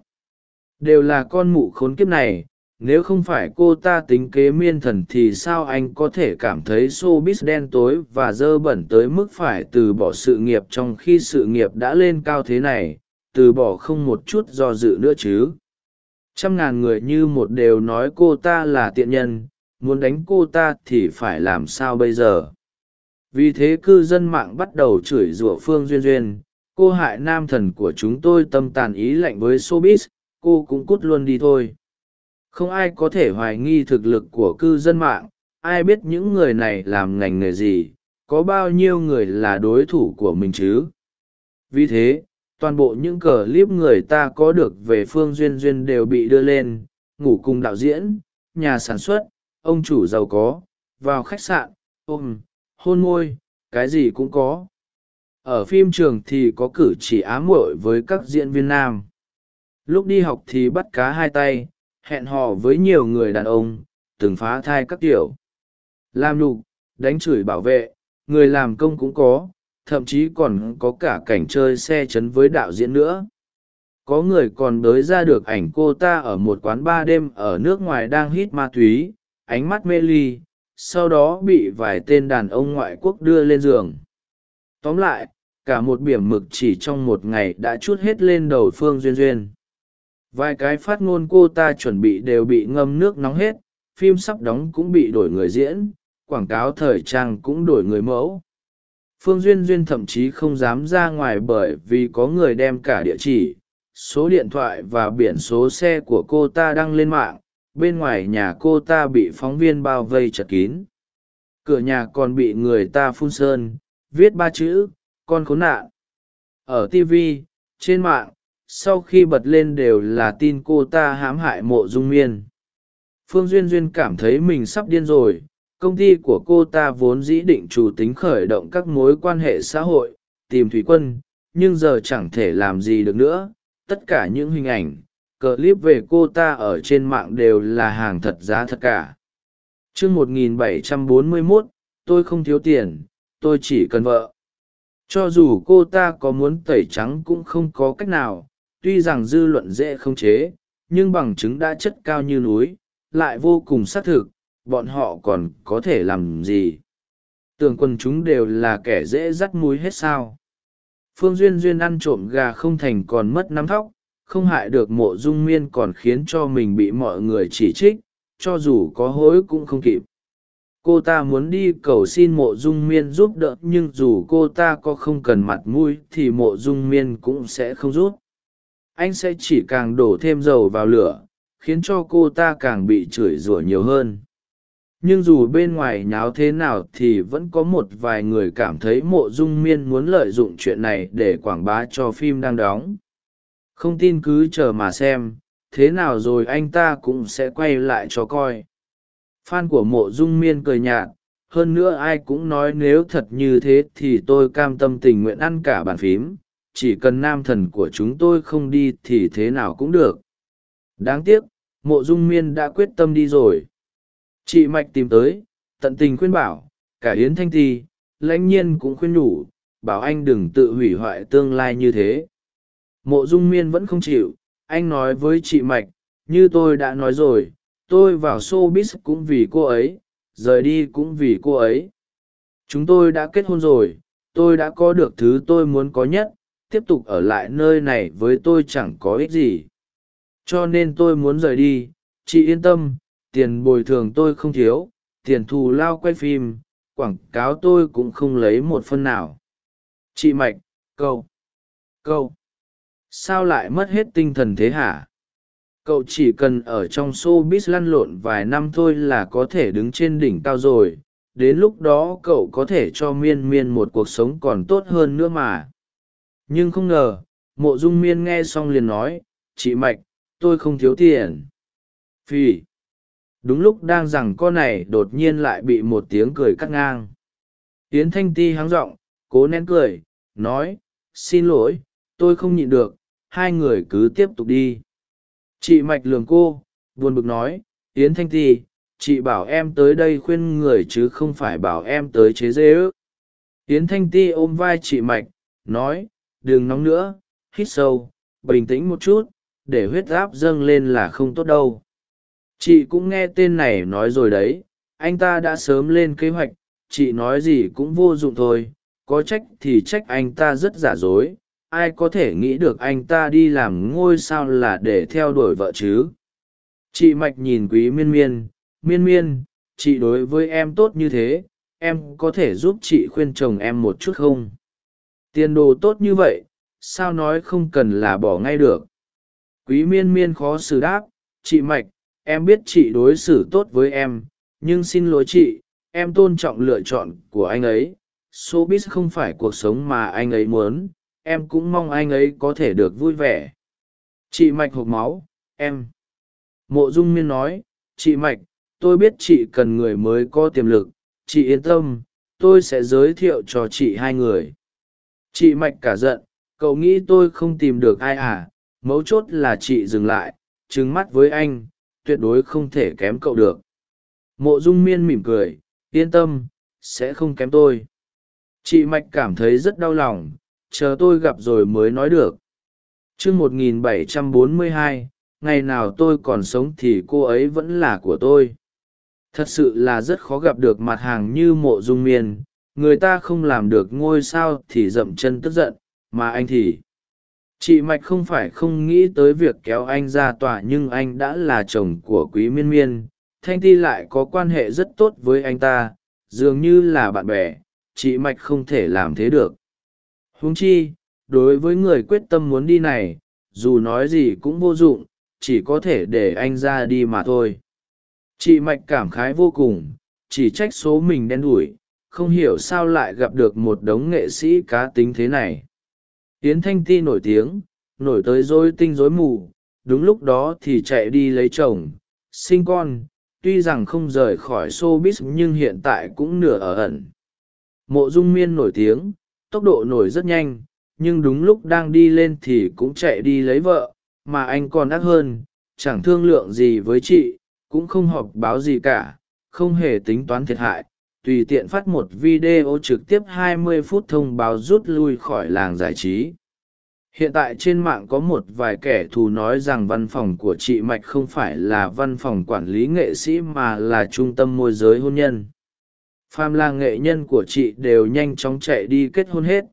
Đều là con mụ khốn kiếp này nếu không phải cô ta tính kế miên thần thì sao anh có thể cảm thấy showbiz đen tối và dơ bẩn tới mức phải từ bỏ sự nghiệp trong khi sự nghiệp đã lên cao thế này, từ bỏ không một chút do dự nữa chứ? Trăm ngàn người như một đều nói cô ta là tiện nhân, muốn đánh cô ta thì phải làm sao bây giờ? Vì thế cư dân mạng bắt đầu chửi rủa phương duyên duyên, cô hại nam thần của chúng tôi tâm tàn ý lạnh với showbiz, cô cũng cút luôn đi thôi không ai có thể hoài nghi thực lực của cư dân mạng, ai biết những người này làm ngành nghề gì, có bao nhiêu người là đối thủ của mình chứ? Vì thế, toàn bộ những cờ clip người ta có được về phương duyên duyên đều bị đưa lên, ngủ cùng đạo diễn, nhà sản xuất, ông chủ giàu có, vào khách sạn, ôm, hôn môi, cái gì cũng có. Ở phim trường thì có cử chỉ ám muội với các diễn viên nam. Lúc đi học thì bắt cá hai tay hẹn hò với nhiều người đàn ông, từng phá thai các kiểu. Làm nhục đánh chửi bảo vệ, người làm công cũng có, thậm chí còn có cả cảnh chơi xe chấn với đạo diễn nữa. Có người còn đới ra được ảnh cô ta ở một quán ba đêm ở nước ngoài đang hít ma túy, ánh mắt mê ly, sau đó bị vài tên đàn ông ngoại quốc đưa lên giường. Tóm lại, cả một biển mực chỉ trong một ngày đã chút hết lên đầu phương duyên duyên vài cái phát ngôn cô ta chuẩn bị đều bị ngâm nước nóng hết, phim sắp đóng cũng bị đổi người diễn, quảng cáo thời trang cũng đổi người mẫu. Phương duyên duyên thậm chí không dám ra ngoài bởi vì có người đem cả địa chỉ, số điện thoại và biển số xe của cô ta đăng lên mạng, bên ngoài nhà cô ta bị phóng viên bao vây chật kín. Cửa nhà còn bị người ta phun sơn, viết ba chữ, con khốn nạn. Ở tv trên mạng sau khi bật lên đều là tin cô ta hãm hại mộ dung miên. Phương duyên duyên cảm thấy mình sắp điên rồi công ty của cô ta vốn dĩ định chủ tính khởi động các mối quan hệ xã hội tìm thủy quân nhưng giờ chẳng thể làm gì được nữa. Tất cả những hình ảnh clip về cô ta ở trên mạng đều là hàng thật giá thật cả. Chương 1741, tôi không thiếu tiền tôi chỉ cần vợ. Cho dù cô ta có muốn tẩy trắng cũng không có cách nào tuy rằng dư luận dễ không chế, nhưng bằng chứng đã chất cao như núi, lại vô cùng xác thực, bọn họ còn có thể làm gì? Tưởng quần chúng đều là kẻ dễ dắt múi hết sao? Phương duyên duyên ăn trộm gà không thành còn mất nắm thóc, không hại được mộ dung miên còn khiến cho mình bị mọi người chỉ trích, cho dù có hối cũng không kịp. Cô ta muốn đi cầu xin mộ dung miên giúp đỡ, nhưng dù cô ta có không cần mặt mũi thì mộ dung miên cũng sẽ không giúp anh sẽ chỉ càng đổ thêm dầu vào lửa, khiến cho cô ta càng bị chửi rủa nhiều hơn. Nhưng dù bên ngoài nháo thế nào thì vẫn có một vài người cảm thấy mộ dung miên muốn lợi dụng chuyện này để quảng bá cho phim đang đóng. Không tin cứ chờ mà xem, thế nào rồi anh ta cũng sẽ quay lại cho coi. Fan của mộ dung miên cười nhạt, hơn nữa ai cũng nói nếu thật như thế thì tôi cam tâm tình nguyện ăn cả bàn phím chỉ cần nam thần của chúng tôi không đi thì thế nào cũng được. Đáng tiếc, mộ dung miên đã quyết tâm đi rồi. Chị mạch tìm tới, tận tình khuyên bảo, cả yến thanh ti, lãnh nhiên cũng khuyên nhủ, bảo anh đừng tự hủy hoại tương lai như thế. Mộ dung miên vẫn không chịu, anh nói với chị mạch, như tôi đã nói rồi, tôi vào showbiz cũng vì cô ấy, rời đi cũng vì cô ấy. Chúng tôi đã kết hôn rồi, tôi đã có được thứ tôi muốn có nhất tiếp tục ở lại nơi này với tôi chẳng có ích gì. Cho nên tôi muốn rời đi. Chị yên tâm, tiền bồi thường tôi không thiếu, tiền thù lao quay phim, quảng cáo tôi cũng không lấy một phân nào. Chị mạch câu câu sao lại mất hết tinh thần thế hả? Cậu chỉ cần ở trong showbiz lăn lộn vài năm thôi là có thể đứng trên đỉnh cao rồi. Đến lúc đó cậu có thể cho miên miên một cuộc sống còn tốt hơn nữa mà nhưng không ngờ, mộ dung miên nghe xong liền nói, chị mạch, tôi không thiếu tiền. Phì. Đúng lúc đang rằng con này đột nhiên lại bị một tiếng cười cắt ngang. Yến thanh ti háng r ộ n g cố nén cười, nói, xin lỗi, tôi không nhịn được, hai người cứ tiếp tục đi. Chị mạch lường cô, buồn bực nói, yến thanh ti, chị bảo em tới đây khuyên người chứ không phải bảo em tới chế dễ ước yến thanh ti ôm vai chị mạch, nói đừng nóng nữa, hít sâu, bình tĩnh một chút, để huyết áp dâng lên là không tốt đâu. Chị cũng nghe tên này nói rồi đấy, anh ta đã sớm lên kế hoạch, chị nói gì cũng vô dụng thôi, có trách thì trách anh ta rất giả dối, ai có thể nghĩ được anh ta đi làm ngôi sao là để theo đuổi vợ chứ? Chị mạch nhìn quý miên miên miên miên, chị đối với em tốt như thế, em có thể giúp chị khuyên chồng em một chút không? Tiền đồ tốt như vậy, sao nói không cần là bỏ ngay được? Quý miên miên khó xử đáp, chị mạch, em biết chị đối xử tốt với em, nhưng xin lỗi chị, em tôn trọng lựa chọn của anh ấy. Showbiz không phải cuộc sống mà anh ấy muốn, em cũng mong anh ấy có thể được vui vẻ. Chị mạch hộp máu, em. Mộ dung miên nói, chị mạch, tôi biết chị cần người mới có tiềm lực, chị yên tâm, tôi sẽ giới thiệu cho chị hai người chị mạch cả giận cậu nghĩ tôi không tìm được ai à? Mấu chốt là chị dừng lại trứng mắt với anh tuyệt đối không thể kém cậu được. Mộ dung miên mỉm cười yên tâm sẽ không kém tôi. Chị mạch cảm thấy rất đau lòng chờ tôi gặp rồi mới nói được. T r ư ớ c 1742, ngày nào tôi còn sống thì cô ấy vẫn là của tôi. Thật sự là rất khó gặp được mặt hàng như mộ dung miên người ta không làm được ngôi sao thì dậm chân tức giận, mà anh thì. Chị mạch không phải không nghĩ tới việc kéo anh ra tòa nhưng anh đã là chồng của quý miên miên. Thanh ti lại có quan hệ rất tốt với anh ta, dường như là bạn bè, chị mạch không thể làm thế được. Huống chi, đối với người quyết tâm muốn đi này, dù nói gì cũng vô dụng, chỉ có thể để anh ra đi mà thôi. Chị mạch cảm khái vô cùng, chỉ trách số mình đen đủi không hiểu sao lại gặp được một đống nghệ sĩ cá tính thế này. Yến thanh ti nổi tiếng, nổi tới dối tinh dối mù, đúng lúc đó thì chạy đi lấy chồng. Sinh con, tuy rằng không rời khỏi showbiz nhưng hiện tại cũng nửa ở ẩn. Mộ dung miên nổi tiếng, tốc độ nổi rất nhanh, nhưng đúng lúc đang đi lên thì cũng chạy đi lấy vợ, mà anh còn ác hơn, chẳng thương lượng gì với chị, cũng không họp báo gì cả, không hề tính toán thiệt hại tùy tiện phát một video trực tiếp 20 phút thông báo rút lui khỏi làng giải trí. Hiện tại trên mạng có một vài kẻ thù nói rằng văn phòng của chị mạch không phải là văn phòng quản lý nghệ sĩ mà là trung tâm môi giới hôn nhân. Phàm là nghệ nhân của chị đều nhanh chóng chạy đi kết hôn hết.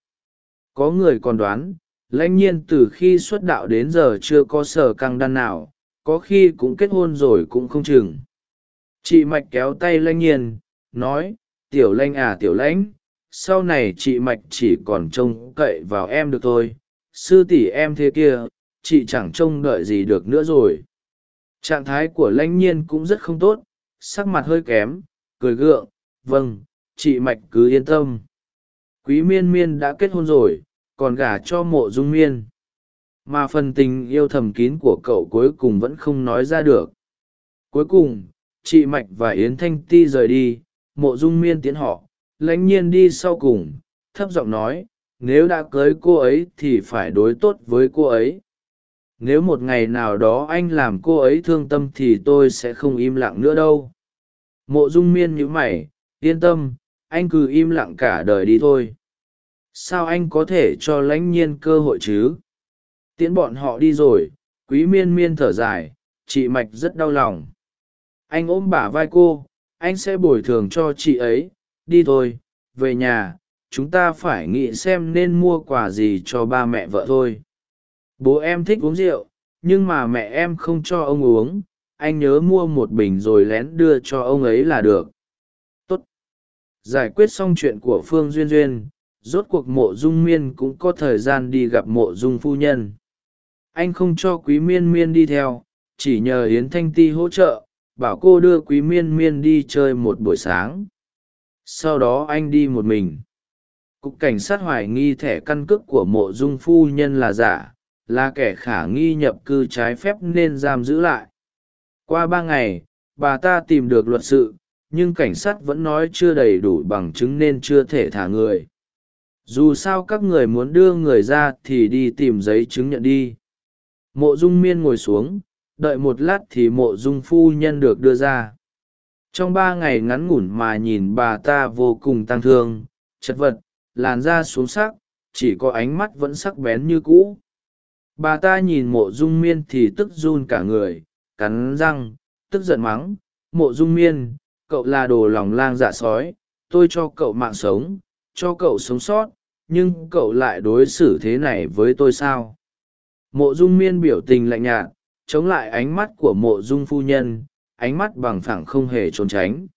Có người còn đoán, lãnh nhiên từ khi xuất đạo đến giờ chưa có sở căng đan nào, có khi cũng kết hôn rồi cũng không chừng. Chị mạch kéo tay lãnh nhiên nói, tiểu lanh à tiểu lãnh sau này chị mạch chỉ còn trông cậy vào em được thôi. Sư tỷ em thế kia, chị chẳng trông đợi gì được nữa rồi. Trạng thái của lãnh nhiên cũng rất không tốt, sắc mặt hơi kém, cười gượng vâng chị mạch cứ yên tâm. Quý miên miên đã kết hôn rồi, còn gả cho mộ dung miên. Mà phần tình yêu thầm kín của cậu cuối cùng vẫn không nói ra được. Cuối cùng, chị mạch và yến thanh ti rời đi mộ dung miên tiến họ, lãnh nhiên đi sau cùng, thấp giọng nói, nếu đã cưới cô ấy thì phải đối tốt với cô ấy. Nếu một ngày nào đó anh làm cô ấy thương tâm thì tôi sẽ không im lặng nữa đâu. Mộ dung miên nhữ mày, yên tâm, anh cứ im lặng cả đời đi thôi. Sao anh có thể cho lãnh nhiên cơ hội chứ? Tiễn bọn họ đi rồi, quý miên miên thở dài, chị mạch rất đau lòng. Anh ôm bả vai cô anh sẽ bồi thường cho chị ấy. Đi thôi, về nhà, chúng ta phải nghĩ xem nên mua quà gì cho ba mẹ vợ thôi. Bố em thích uống rượu, nhưng mà mẹ em không cho ông uống. Anh nhớ mua một bình rồi lén đưa cho ông ấy là được. Tốt. Giải quyết xong chuyện của phương duyên duyên, rốt cuộc mộ dung miên cũng có thời gian đi gặp mộ dung phu nhân. Anh không cho quý miên miên đi theo, chỉ nhờ yến thanh ti hỗ trợ bảo cô đưa quý miên miên đi chơi một buổi sáng. Sau đó anh đi một mình. Cục cảnh sát hoài nghi thẻ căn cước của mộ dung phu nhân là giả, là kẻ khả nghi nhập cư trái phép nên giam giữ lại. Qua ba ngày, bà ta tìm được luật sự, nhưng cảnh sát vẫn nói chưa đầy đủ bằng chứng nên chưa thể thả người. Dù sao các người muốn đưa người ra thì đi tìm giấy chứng nhận đi. Mộ dung miên ngồi xuống đợi một lát thì mộ dung phu nhân được đưa ra. Trong ba ngày ngắn ngủn mà nhìn bà ta vô cùng tăng thương, chật vật, làn da xuống sắc, chỉ có ánh mắt vẫn sắc bén như cũ. Bà ta nhìn mộ dung miên thì tức run cả người, cắn răng, tức giận mắng, mộ dung miên, cậu là đồ lòng lang dạ sói, tôi cho cậu mạng sống, cho cậu sống sót, nhưng cậu lại đối xử thế này với tôi sao? Mộ dung miên biểu tình lạnh nhạt chống lại ánh mắt của mộ dung phu nhân, ánh mắt bằng phẳng không hề trốn tránh.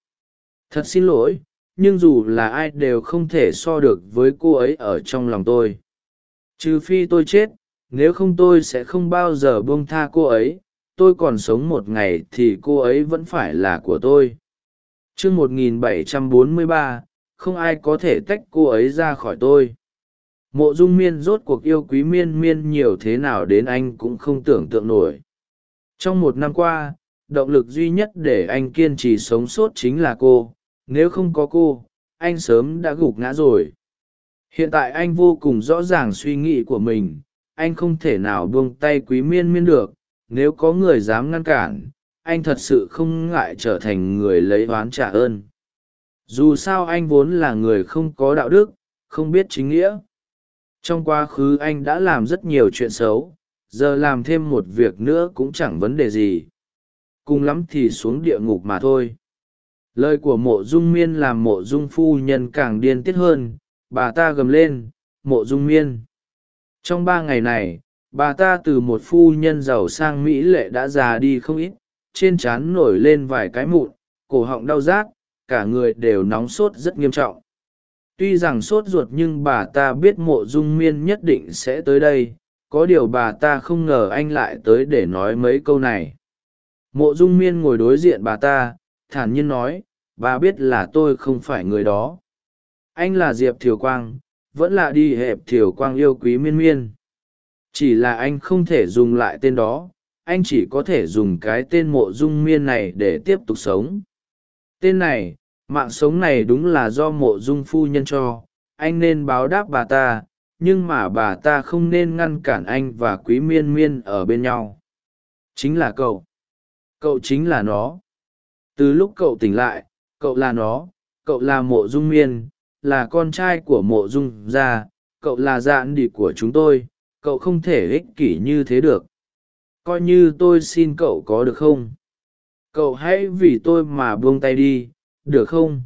Thật xin lỗi, nhưng dù là ai đều không thể so được với cô ấy ở trong lòng tôi. Trừ phi tôi chết, nếu không tôi sẽ không bao giờ buông tha cô ấy, tôi còn sống một ngày thì cô ấy vẫn phải là của tôi. T r ư một nghìn bảy trăm bốn mươi ba, không ai có thể tách cô ấy ra khỏi tôi. Mộ dung miên rốt cuộc yêu quý miên miên nhiều thế nào đến anh cũng không tưởng tượng nổi trong một năm qua, động lực duy nhất để anh kiên trì sống sót chính là cô. Nếu không có cô, anh sớm đã gục ngã rồi. Hiện tại anh vô cùng rõ ràng suy nghĩ của mình. Anh không thể nào buông tay quý miên miên được. Nếu có người dám ngăn cản, anh thật sự không ngại trở thành người lấy oán trả ơn. Dù sao anh vốn là người không có đạo đức, không biết chính nghĩa. Trong quá khứ anh đã làm rất nhiều chuyện xấu giờ làm thêm một việc nữa cũng chẳng vấn đề gì. Cùng lắm thì xuống địa ngục mà thôi. Lời của mộ dung miên làm mộ dung phu nhân càng điên tiết hơn, bà ta gầm lên, mộ dung miên. Trong ba ngày này, bà ta từ một phu nhân giàu sang mỹ lệ đã già đi không ít, trên trán nổi lên vài cái mụn, cổ họng đau rát, cả người đều nóng sốt rất nghiêm trọng. Tuy rằng sốt ruột nhưng bà ta biết mộ dung miên nhất định sẽ tới đây có điều bà ta không ngờ anh lại tới để nói mấy câu này. Mộ dung miên ngồi đối diện bà ta, thản nhiên nói, bà biết là tôi không phải người đó. Anh là diệp thiều quang, vẫn là đi hẹp thiều quang yêu quý miên miên. Chỉ là anh không thể dùng lại tên đó, anh chỉ có thể dùng cái tên mộ dung miên này để tiếp tục sống. Tên này, mạng sống này đúng là do mộ dung phu nhân cho, anh nên báo đáp bà ta nhưng mà bà ta không nên ngăn cản anh và quý miên miên ở bên nhau. Chính là cậu. Cậu chính là nó. Từ lúc cậu tỉnh lại, cậu là nó, cậu là mộ dung miên, là con trai của mộ dung gia, cậu là dạn đi của chúng tôi, cậu không thể ích kỷ như thế được. Coi như tôi xin cậu có được không? Cậu hãy vì tôi mà buông tay đi, được không?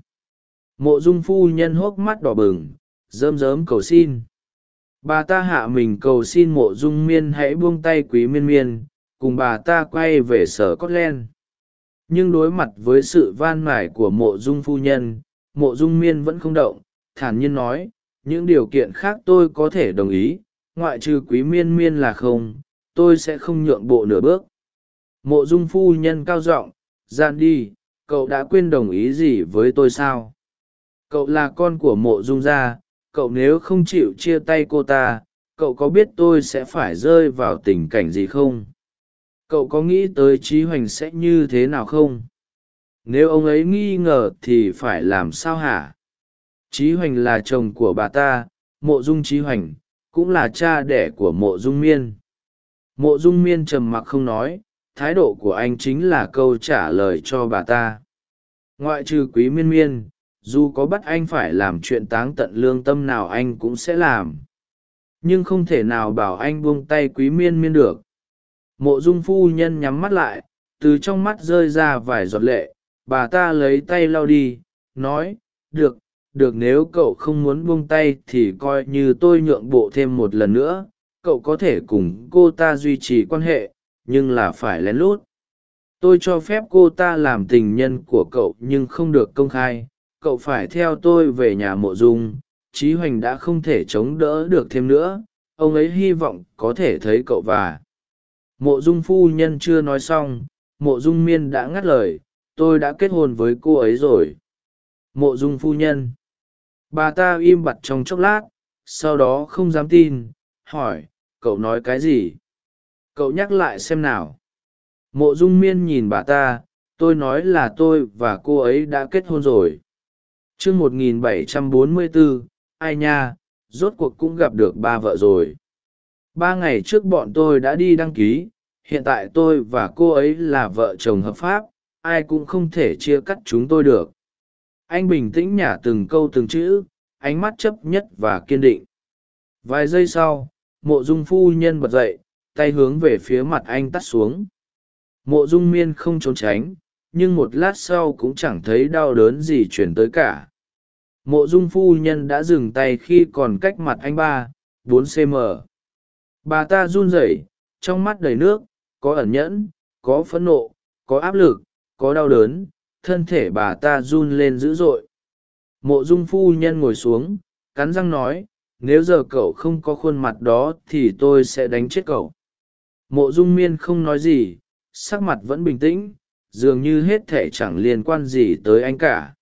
Mộ dung phu nhân hốc mắt đỏ bừng, rơm rớm cầu xin bà ta hạ mình cầu xin mộ dung miên hãy buông tay quý miên miên, cùng bà ta quay về sở cốt len nhưng đối mặt với sự van mải của mộ dung phu nhân, mộ dung miên vẫn không động, thản nhiên nói, những điều kiện khác tôi có thể đồng ý, ngoại trừ quý miên miên là không, tôi sẽ không nhượng bộ nửa bước. Mộ dung phu nhân cao giọng, gian đi, cậu đã quên đồng ý gì với tôi sao? Cậu là con của mộ dung gia cậu nếu không chịu chia tay cô ta, cậu có biết tôi sẽ phải rơi vào tình cảnh gì không? Cậu có nghĩ tới trí hoành sẽ như thế nào không? Nếu ông ấy nghi ngờ thì phải làm sao hả? Trí hoành là chồng của bà ta, mộ dung trí hoành, cũng là cha đẻ của mộ dung miên. Mộ dung miên trầm mặc không nói, thái độ của anh chính là câu trả lời cho bà ta. Ngoại trừ quý miên miên dù có bắt anh phải làm chuyện táng tận lương tâm nào anh cũng sẽ làm. Nhưng không thể nào bảo anh buông tay quý miên miên được. Mộ dung phu nhân nhắm mắt lại, từ trong mắt rơi ra vài giọt lệ. Bà ta lấy tay lau đi, nói, được được, nếu cậu không muốn buông tay thì coi như tôi nhượng bộ thêm một lần nữa. Cậu có thể cùng cô ta duy trì quan hệ, nhưng là phải lén lút. Tôi cho phép cô ta làm tình nhân của cậu nhưng không được công khai cậu phải theo tôi về nhà mộ dung trí hoành đã không thể chống đỡ được thêm nữa, ông ấy hy vọng có thể thấy cậu và. Mộ dung phu nhân chưa nói xong, mộ dung miên đã ngắt lời, tôi đã kết hôn với cô ấy rồi. Mộ dung phu nhân. Bà ta im bặt trong chốc lát, sau đó không dám tin, hỏi, cậu nói cái gì? Cậu nhắc lại xem nào. Mộ dung miên nhìn bà ta, tôi nói là tôi và cô ấy đã kết hôn rồi chương một nghìn bảy trăm bốn mươi bốn ai nha, rốt cuộc cũng gặp được ba vợ rồi. Ba ngày trước bọn tôi đã đi đăng ký, hiện tại tôi và cô ấy là vợ chồng hợp pháp, ai cũng không thể chia cắt chúng tôi được. Anh bình tĩnh nhả từng câu từng chữ, ánh mắt chấp nhất và kiên định. Vài giây sau, mộ dung phu nhân bật dậy, tay hướng về phía mặt anh tắt xuống. Mộ dung miên không trốn tránh nhưng một lát sau cũng chẳng thấy đau đớn gì chuyển tới cả. Mộ dung phu nhân đã dừng tay khi còn cách mặt anh ba, bốn cm bà ta run rẩy, trong mắt đầy nước, có ẩn nhẫn, có phẫn nộ, có áp lực, có đau đớn, thân thể bà ta run lên dữ dội. Mộ dung phu nhân ngồi xuống, cắn răng nói, nếu giờ cậu không có khuôn mặt đó thì tôi sẽ đánh chết cậu. Mộ dung miên không nói gì, sắc mặt vẫn bình tĩnh dường như hết thể chẳng liên quan gì tới anh cả.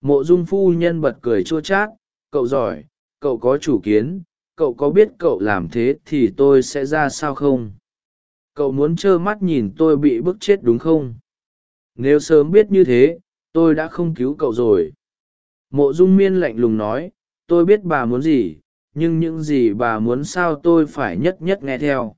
Mộ dung phu nhân bật cười chua chát, cậu giỏi, cậu có chủ kiến, cậu có biết cậu làm thế thì tôi sẽ ra sao không? Cậu muốn trơ mắt nhìn tôi bị bức chết đúng không? Nếu sớm biết như thế, tôi đã không cứu cậu rồi. Mộ dung miên lạnh lùng nói, tôi biết bà muốn gì, nhưng những gì bà muốn sao tôi phải nhất nhất nghe theo.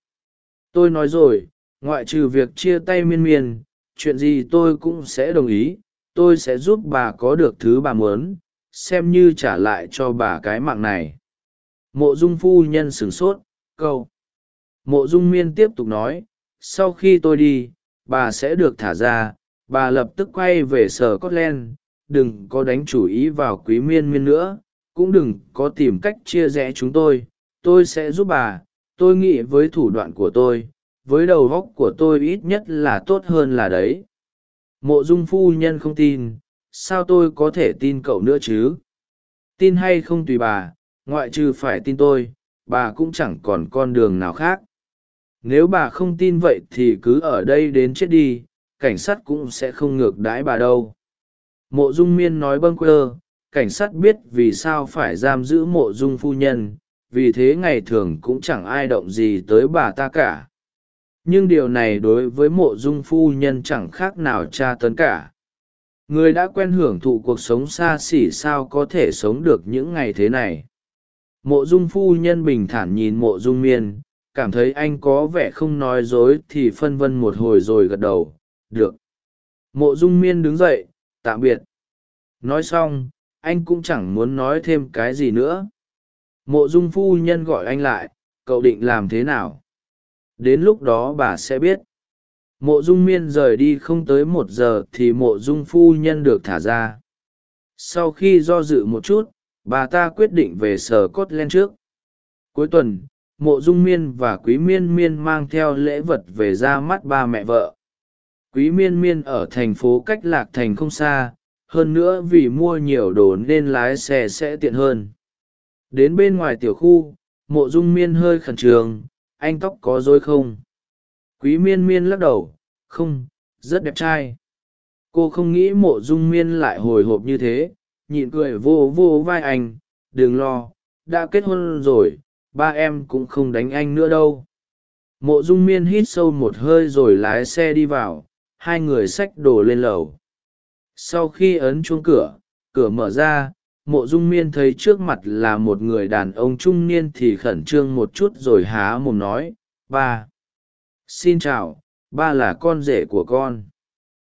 Tôi nói rồi, ngoại trừ việc chia tay miên miên chuyện gì tôi cũng sẽ đồng ý, tôi sẽ giúp bà có được thứ bà muốn, xem như trả lại cho bà cái mạng này. Mộ dung phu nhân sửng sốt, câu. Mộ dung miên tiếp tục nói, sau khi tôi đi, bà sẽ được thả ra, bà lập tức quay về sở scotland, đừng có đánh chủ ý vào quý miên miên nữa, cũng đừng có tìm cách chia rẽ chúng tôi tôi sẽ giúp bà, tôi nghĩ với thủ đoạn của tôi với đầu góc của tôi ít nhất là tốt hơn là đấy. Mộ dung phu nhân không tin, sao tôi có thể tin cậu nữa chứ? Tin hay không tùy bà, ngoại trừ phải tin tôi, bà cũng chẳng còn con đường nào khác. Nếu bà không tin vậy thì cứ ở đây đến chết đi, cảnh sát cũng sẽ không ngược đãi bà đâu. Mộ dung miên nói bâng quơ, cảnh sát biết vì sao phải giam giữ mộ dung phu nhân, vì thế ngày thường cũng chẳng ai động gì tới bà ta cả nhưng điều này đối với mộ dung phu nhân chẳng khác nào tra tấn cả. Người đã quen hưởng thụ cuộc sống xa xỉ sao có thể sống được những ngày thế này? Mộ dung phu nhân bình thản nhìn mộ dung miên, cảm thấy anh có vẻ không nói dối thì phân vân một hồi rồi gật đầu. Được. Mộ dung miên đứng dậy, tạm biệt. Nói xong, anh cũng chẳng muốn nói thêm cái gì nữa. Mộ dung phu nhân gọi anh lại, cậu định làm thế nào? Đến lúc đó bà sẽ biết. Mộ dung miên rời đi không tới một giờ thì mộ dung phu nhân được thả ra. Sau khi do dự một chút, bà ta quyết định về sở cốt len trước. Cuối tuần, mộ dung miên và quý miên miên mang theo lễ vật về ra mắt ba mẹ vợ. Quý miên miên ở thành phố cách lạc thành không xa, hơn nữa vì mua nhiều đồ nên lái xe sẽ tiện hơn. Đến bên ngoài tiểu khu, mộ dung miên hơi khẩn trương anh tóc có dối không? Quý miên miên lắc đầu, không, rất đẹp trai. Cô không nghĩ mộ dung miên lại hồi hộp như thế, nhịn cười vô vô vai anh, đừng lo, đã kết hôn rồi, ba em cũng không đánh anh nữa đâu. Mộ dung miên hít sâu một hơi rồi lái xe đi vào, hai người xách đồ lên lầu. Sau khi ấn chuông cửa cửa mở ra mộ dung miên thấy trước mặt là một người đàn ông trung niên thì khẩn trương một chút rồi há mồm nói, ba, xin chào, ba là con rể của con.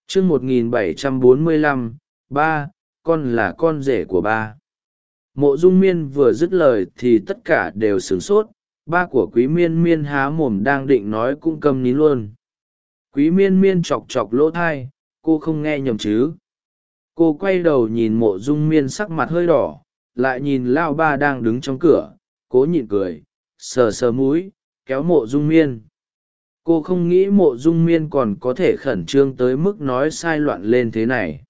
Chương một nghìn bảy trăm bốn mươi lăm, ba, con là con rể của ba. Mộ dung miên vừa dứt lời thì tất cả đều sửng sốt, ba của quý miên miên há mồm đang định nói cũng câm nín luôn. Quý miên miên chọc chọc lỗ thai, cô không nghe nhầm chứ? Cô quay đầu nhìn mộ dung miên sắc mặt hơi đỏ, lại nhìn lao ba đang đứng trong cửa, cố nhịn cười, sờ sờ múi kéo mộ dung miên. Cô không nghĩ mộ dung miên còn có thể khẩn trương tới mức nói sai loạn lên thế này.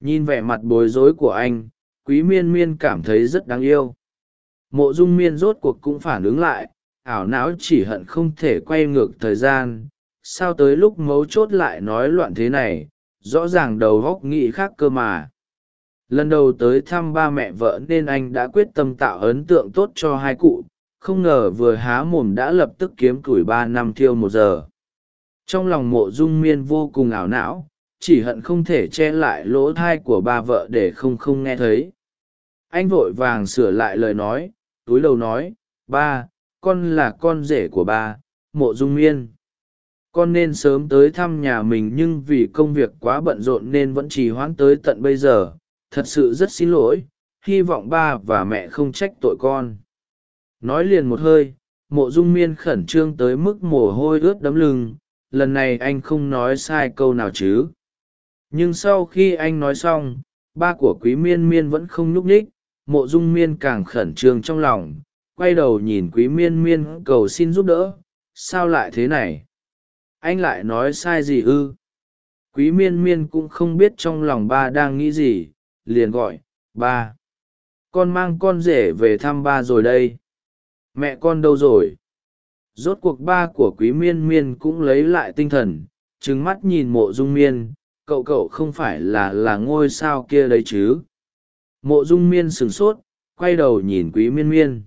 Nhìn vẻ mặt bối rối của anh, quý miên miên cảm thấy rất đáng yêu. Mộ dung miên rốt cuộc cũng phản ứng lại, ảo não chỉ hận không thể quay ngược thời gian, sao tới lúc mấu chốt lại nói loạn thế này rõ ràng đầu góc nghĩ khác cơ mà. Lần đầu tới thăm ba mẹ vợ nên anh đã quyết tâm tạo ấn tượng tốt cho hai cụ, không ngờ vừa há mồm đã lập tức kiếm tuổi ba năm thiêu một giờ. Trong lòng mộ dung miên vô cùng ảo não, chỉ hận không thể che lại lỗ thai của ba vợ để không không nghe thấy. Anh vội vàng sửa lại lời nói, túi đầu nói, ba, con là con rể của ba, mộ dung miên con nên sớm tới thăm nhà mình nhưng vì công việc quá bận rộn nên vẫn trì hoãn tới tận bây giờ. Thật sự rất xin lỗi, hy vọng ba và mẹ không trách tội con. Nói liền một hơi, mộ dung miên khẩn trương tới mức mồ hôi ướt đấm lưng. Lần này anh không nói sai câu nào chứ. Nhưng sau khi anh nói xong, ba của quý miên miên vẫn không nhúc nhích. Mộ dung miên càng khẩn trương trong lòng. Quay đầu nhìn quý miên miên cầu xin giúp đỡ. Sao lại thế này? Anh lại nói sai gì ư? Quý miên miên cũng không biết trong lòng ba đang nghĩ gì, liền gọi, ba. Con mang con rể về thăm ba rồi đây. Mẹ con đâu rồi? Rốt cuộc ba của quý miên miên cũng lấy lại tinh thần trứng mắt nhìn mộ dung miên, cậu cậu không phải là là ngôi sao kia đấy chứ? Mộ dung miên sửng sốt, quay đầu nhìn quý miên miên.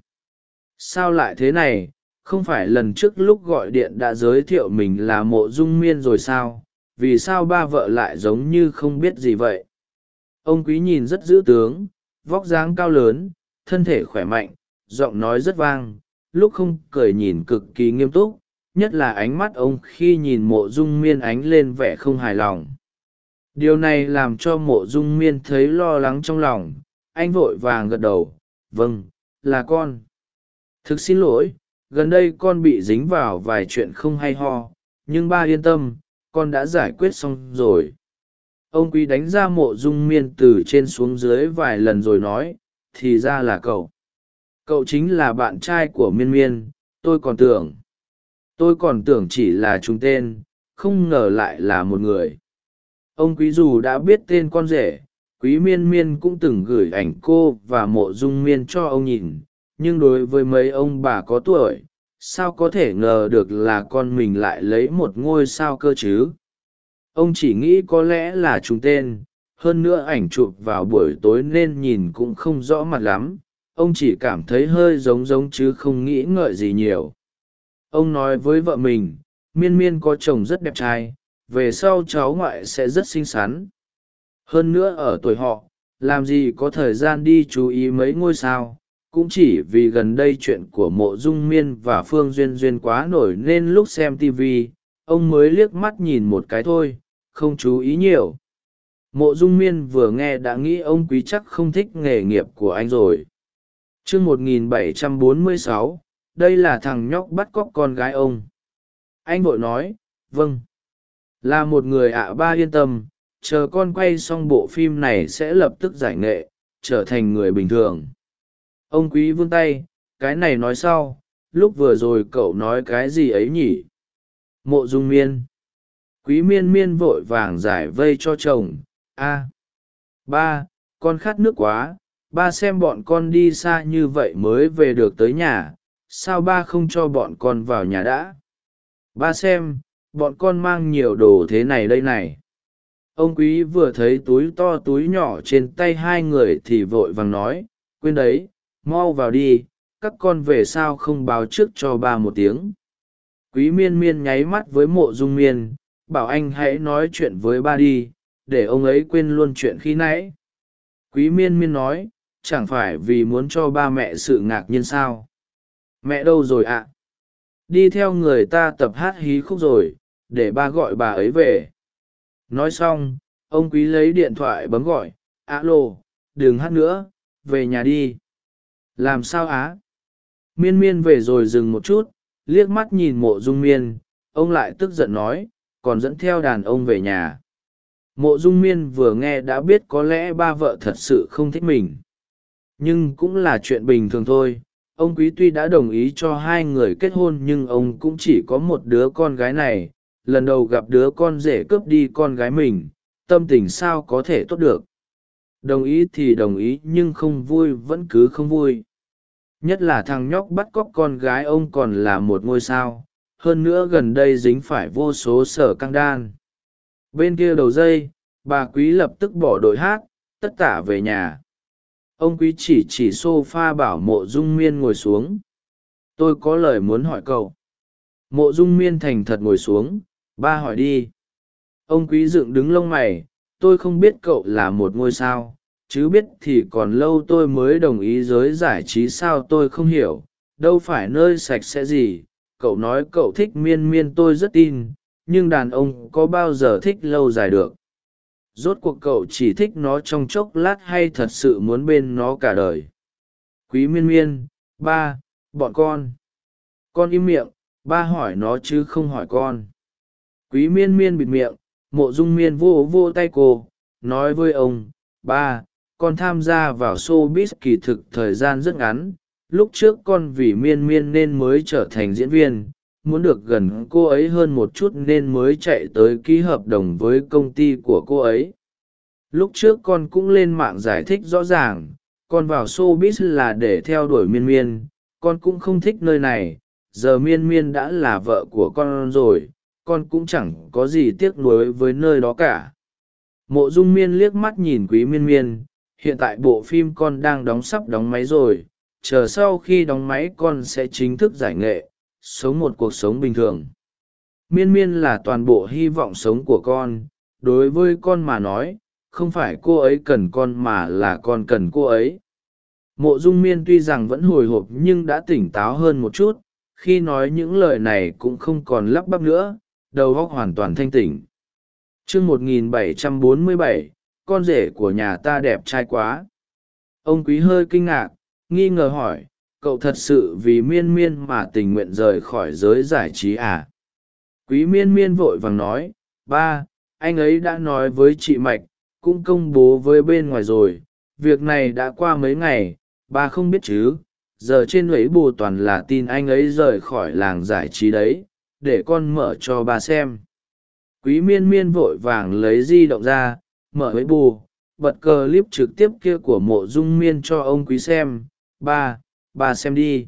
Sao lại thế này? Không phải lần trước lúc gọi điện đã giới thiệu mình là mộ dung miên rồi sao? Vì sao ba vợ lại giống như không biết gì vậy? Ông quý nhìn rất dữ tướng, vóc dáng cao lớn, thân thể khỏe mạnh, giọng nói rất vang, lúc không cười nhìn cực kỳ nghiêm túc, nhất là ánh mắt ông khi nhìn mộ dung miên ánh lên vẻ không hài lòng. Điều này làm cho mộ dung miên thấy lo lắng trong lòng, anh vội vàng gật đầu vâng là con. Thực xin lỗi gần đây con bị dính vào vài chuyện không hay ho, nhưng ba yên tâm, con đã giải quyết xong rồi. Ông quý đánh ra mộ dung miên từ trên xuống dưới vài lần rồi nói, thì ra là cậu. Cậu chính là bạn trai của miên miên, tôi còn tưởng. Tôi còn tưởng chỉ là chúng tên, không ngờ lại là một người. Ông quý dù đã biết tên con rể, quý miên miên cũng từng gửi ảnh cô và mộ dung miên cho ông nhìn nhưng đối với mấy ông bà có tuổi, sao có thể ngờ được là con mình lại lấy một ngôi sao cơ chứ? Ông chỉ nghĩ có lẽ là chúng tên, hơn nữa ảnh chụp vào buổi tối nên nhìn cũng không rõ mặt lắm. Ông chỉ cảm thấy hơi giống giống chứ không nghĩ ngợi gì nhiều. Ông nói với vợ mình, miên miên có chồng rất đẹp trai, về sau cháu ngoại sẽ rất xinh xắn. Hơn nữa ở tuổi họ, làm gì có thời gian đi chú ý mấy ngôi sao cũng chỉ vì gần đây chuyện của mộ dung miên và phương duyên duyên quá nổi nên lúc xem tv ông mới liếc mắt nhìn một cái thôi, không chú ý nhiều. Mộ dung miên vừa nghe đã nghĩ ông quý chắc không thích nghề nghiệp của anh rồi. Chương một nghìn bảy trăm bốn mươi sáu, đây là thằng nhóc bắt cóc con gái ông. Anh vội nói vâng. Là một người ạ, ba yên tâm, chờ con quay xong bộ phim này sẽ lập tức giải nghệ, trở thành người bình thường ông quý vươn tay, cái này nói sau, lúc vừa rồi cậu nói cái gì ấy nhỉ? Mộ dung miên. Quý miên miên vội vàng giải vây cho chồng. A. Ba, con khát nước quá. Ba xem bọn con đi xa như vậy mới về được tới nhà. Sao ba không cho bọn con vào nhà đã? Ba xem, bọn con mang nhiều đồ thế này đây này. Ông quý vừa thấy túi to túi nhỏ trên tay hai người thì vội vàng nói, quên đấy mau vào đi, các con về sao không báo trước cho ba một tiếng. Quý miên miên nháy mắt với mộ dung miên, bảo anh hãy nói chuyện với ba đi, để ông ấy quên luôn chuyện khi nãy. Quý miên miên nói, chẳng phải vì muốn cho ba mẹ sự ngạc nhiên sao? Mẹ đâu rồi ạ? Đi theo người ta tập hát hí khúc rồi, để ba gọi bà ấy về. Nói xong, ông quý lấy điện thoại bấm gọi, alo, đừng hát nữa, về nhà đi làm sao á? Miên miên về rồi dừng một chút, liếc mắt nhìn mộ dung miên, ông lại tức giận nói, còn dẫn theo đàn ông về nhà. Mộ dung miên vừa nghe đã biết có lẽ ba vợ thật sự không thích mình. Nhưng cũng là chuyện bình thường thôi, ông quý tuy đã đồng ý cho hai người kết hôn nhưng ông cũng chỉ có một đứa con gái này, lần đầu gặp đứa con rể cướp đi con gái mình, tâm tình sao có thể tốt được. Đồng ý thì đồng ý nhưng không vui vẫn cứ không vui nhất là thằng nhóc bắt cóc con gái ông còn là một ngôi sao. Hơn nữa gần đây dính phải vô số sở căng đan. Bên kia đầu dây, bà quý lập tức bỏ đội hát, tất tả về nhà. Ông quý chỉ chỉ s o f a bảo mộ dung miên ngồi xuống. Tôi có lời muốn hỏi cậu. Mộ dung miên thành thật ngồi xuống. Ba hỏi đi. Ông quý dựng đứng lông mày. Tôi không biết cậu là một ngôi sao chứ biết thì còn lâu tôi mới đồng ý giới giải trí sao tôi không hiểu. Đâu phải nơi sạch sẽ gì. Cậu nói cậu thích miên miên tôi rất tin. Nhưng đàn ông có bao giờ thích lâu dài được? Rốt cuộc cậu chỉ thích nó trong chốc lát hay thật sự muốn bên nó cả đời? Quý miên miên, ba, bọn con. Con im miệng, ba hỏi nó chứ không hỏi con. Quý miên miên bịt miệng, mộ dung miên vô vô tay cô, nói với ông, ba con tham gia vào showbiz kỳ thực thời gian rất ngắn, lúc trước con vì miên miên nên mới trở thành diễn viên, muốn được gần cô ấy hơn một chút nên mới chạy tới ký hợp đồng với công ty của cô ấy. Lúc trước con cũng lên mạng giải thích rõ ràng, con vào showbiz là để theo đuổi miên miên, con cũng không thích nơi này, giờ miên miên đã là vợ của con rồi, con cũng chẳng có gì tiếc nuối với nơi đó cả. Mộ dung miên liếc mắt nhìn quý miên miên hiện tại bộ phim con đang đóng sắp đóng máy rồi chờ sau khi đóng máy con sẽ chính thức giải nghệ sống một cuộc sống bình thường. Miên miên là toàn bộ hy vọng sống của con đối với con mà nói không phải cô ấy cần con mà là con cần cô ấy. Mộ dung miên tuy rằng vẫn hồi hộp nhưng đã tỉnh táo hơn một chút khi nói những lời này cũng không còn lắp bắp nữa đầu óc hoàn toàn thanh tỉnh. Chương 1747, con rể của nhà ta đẹp trai quá. Ông quý hơi kinh ngạc, nghi ngờ hỏi, cậu thật sự vì miên miên mà tình nguyện rời khỏi giới giải trí à? Quý miên miên vội vàng nói, ba, anh ấy đã nói với chị mạch, cũng công bố với bên ngoài rồi, việc này đã qua mấy ngày, ba không biết chứ, giờ trên ấy bù toàn là tin anh ấy rời khỏi làng giải trí đấy, để con mở cho ba xem. Quý miên miên vội vàng lấy di động ra mở với bù, bật cờ clip trực tiếp kia của mộ dung miên cho ông quý xem. Ba, bà xem đi.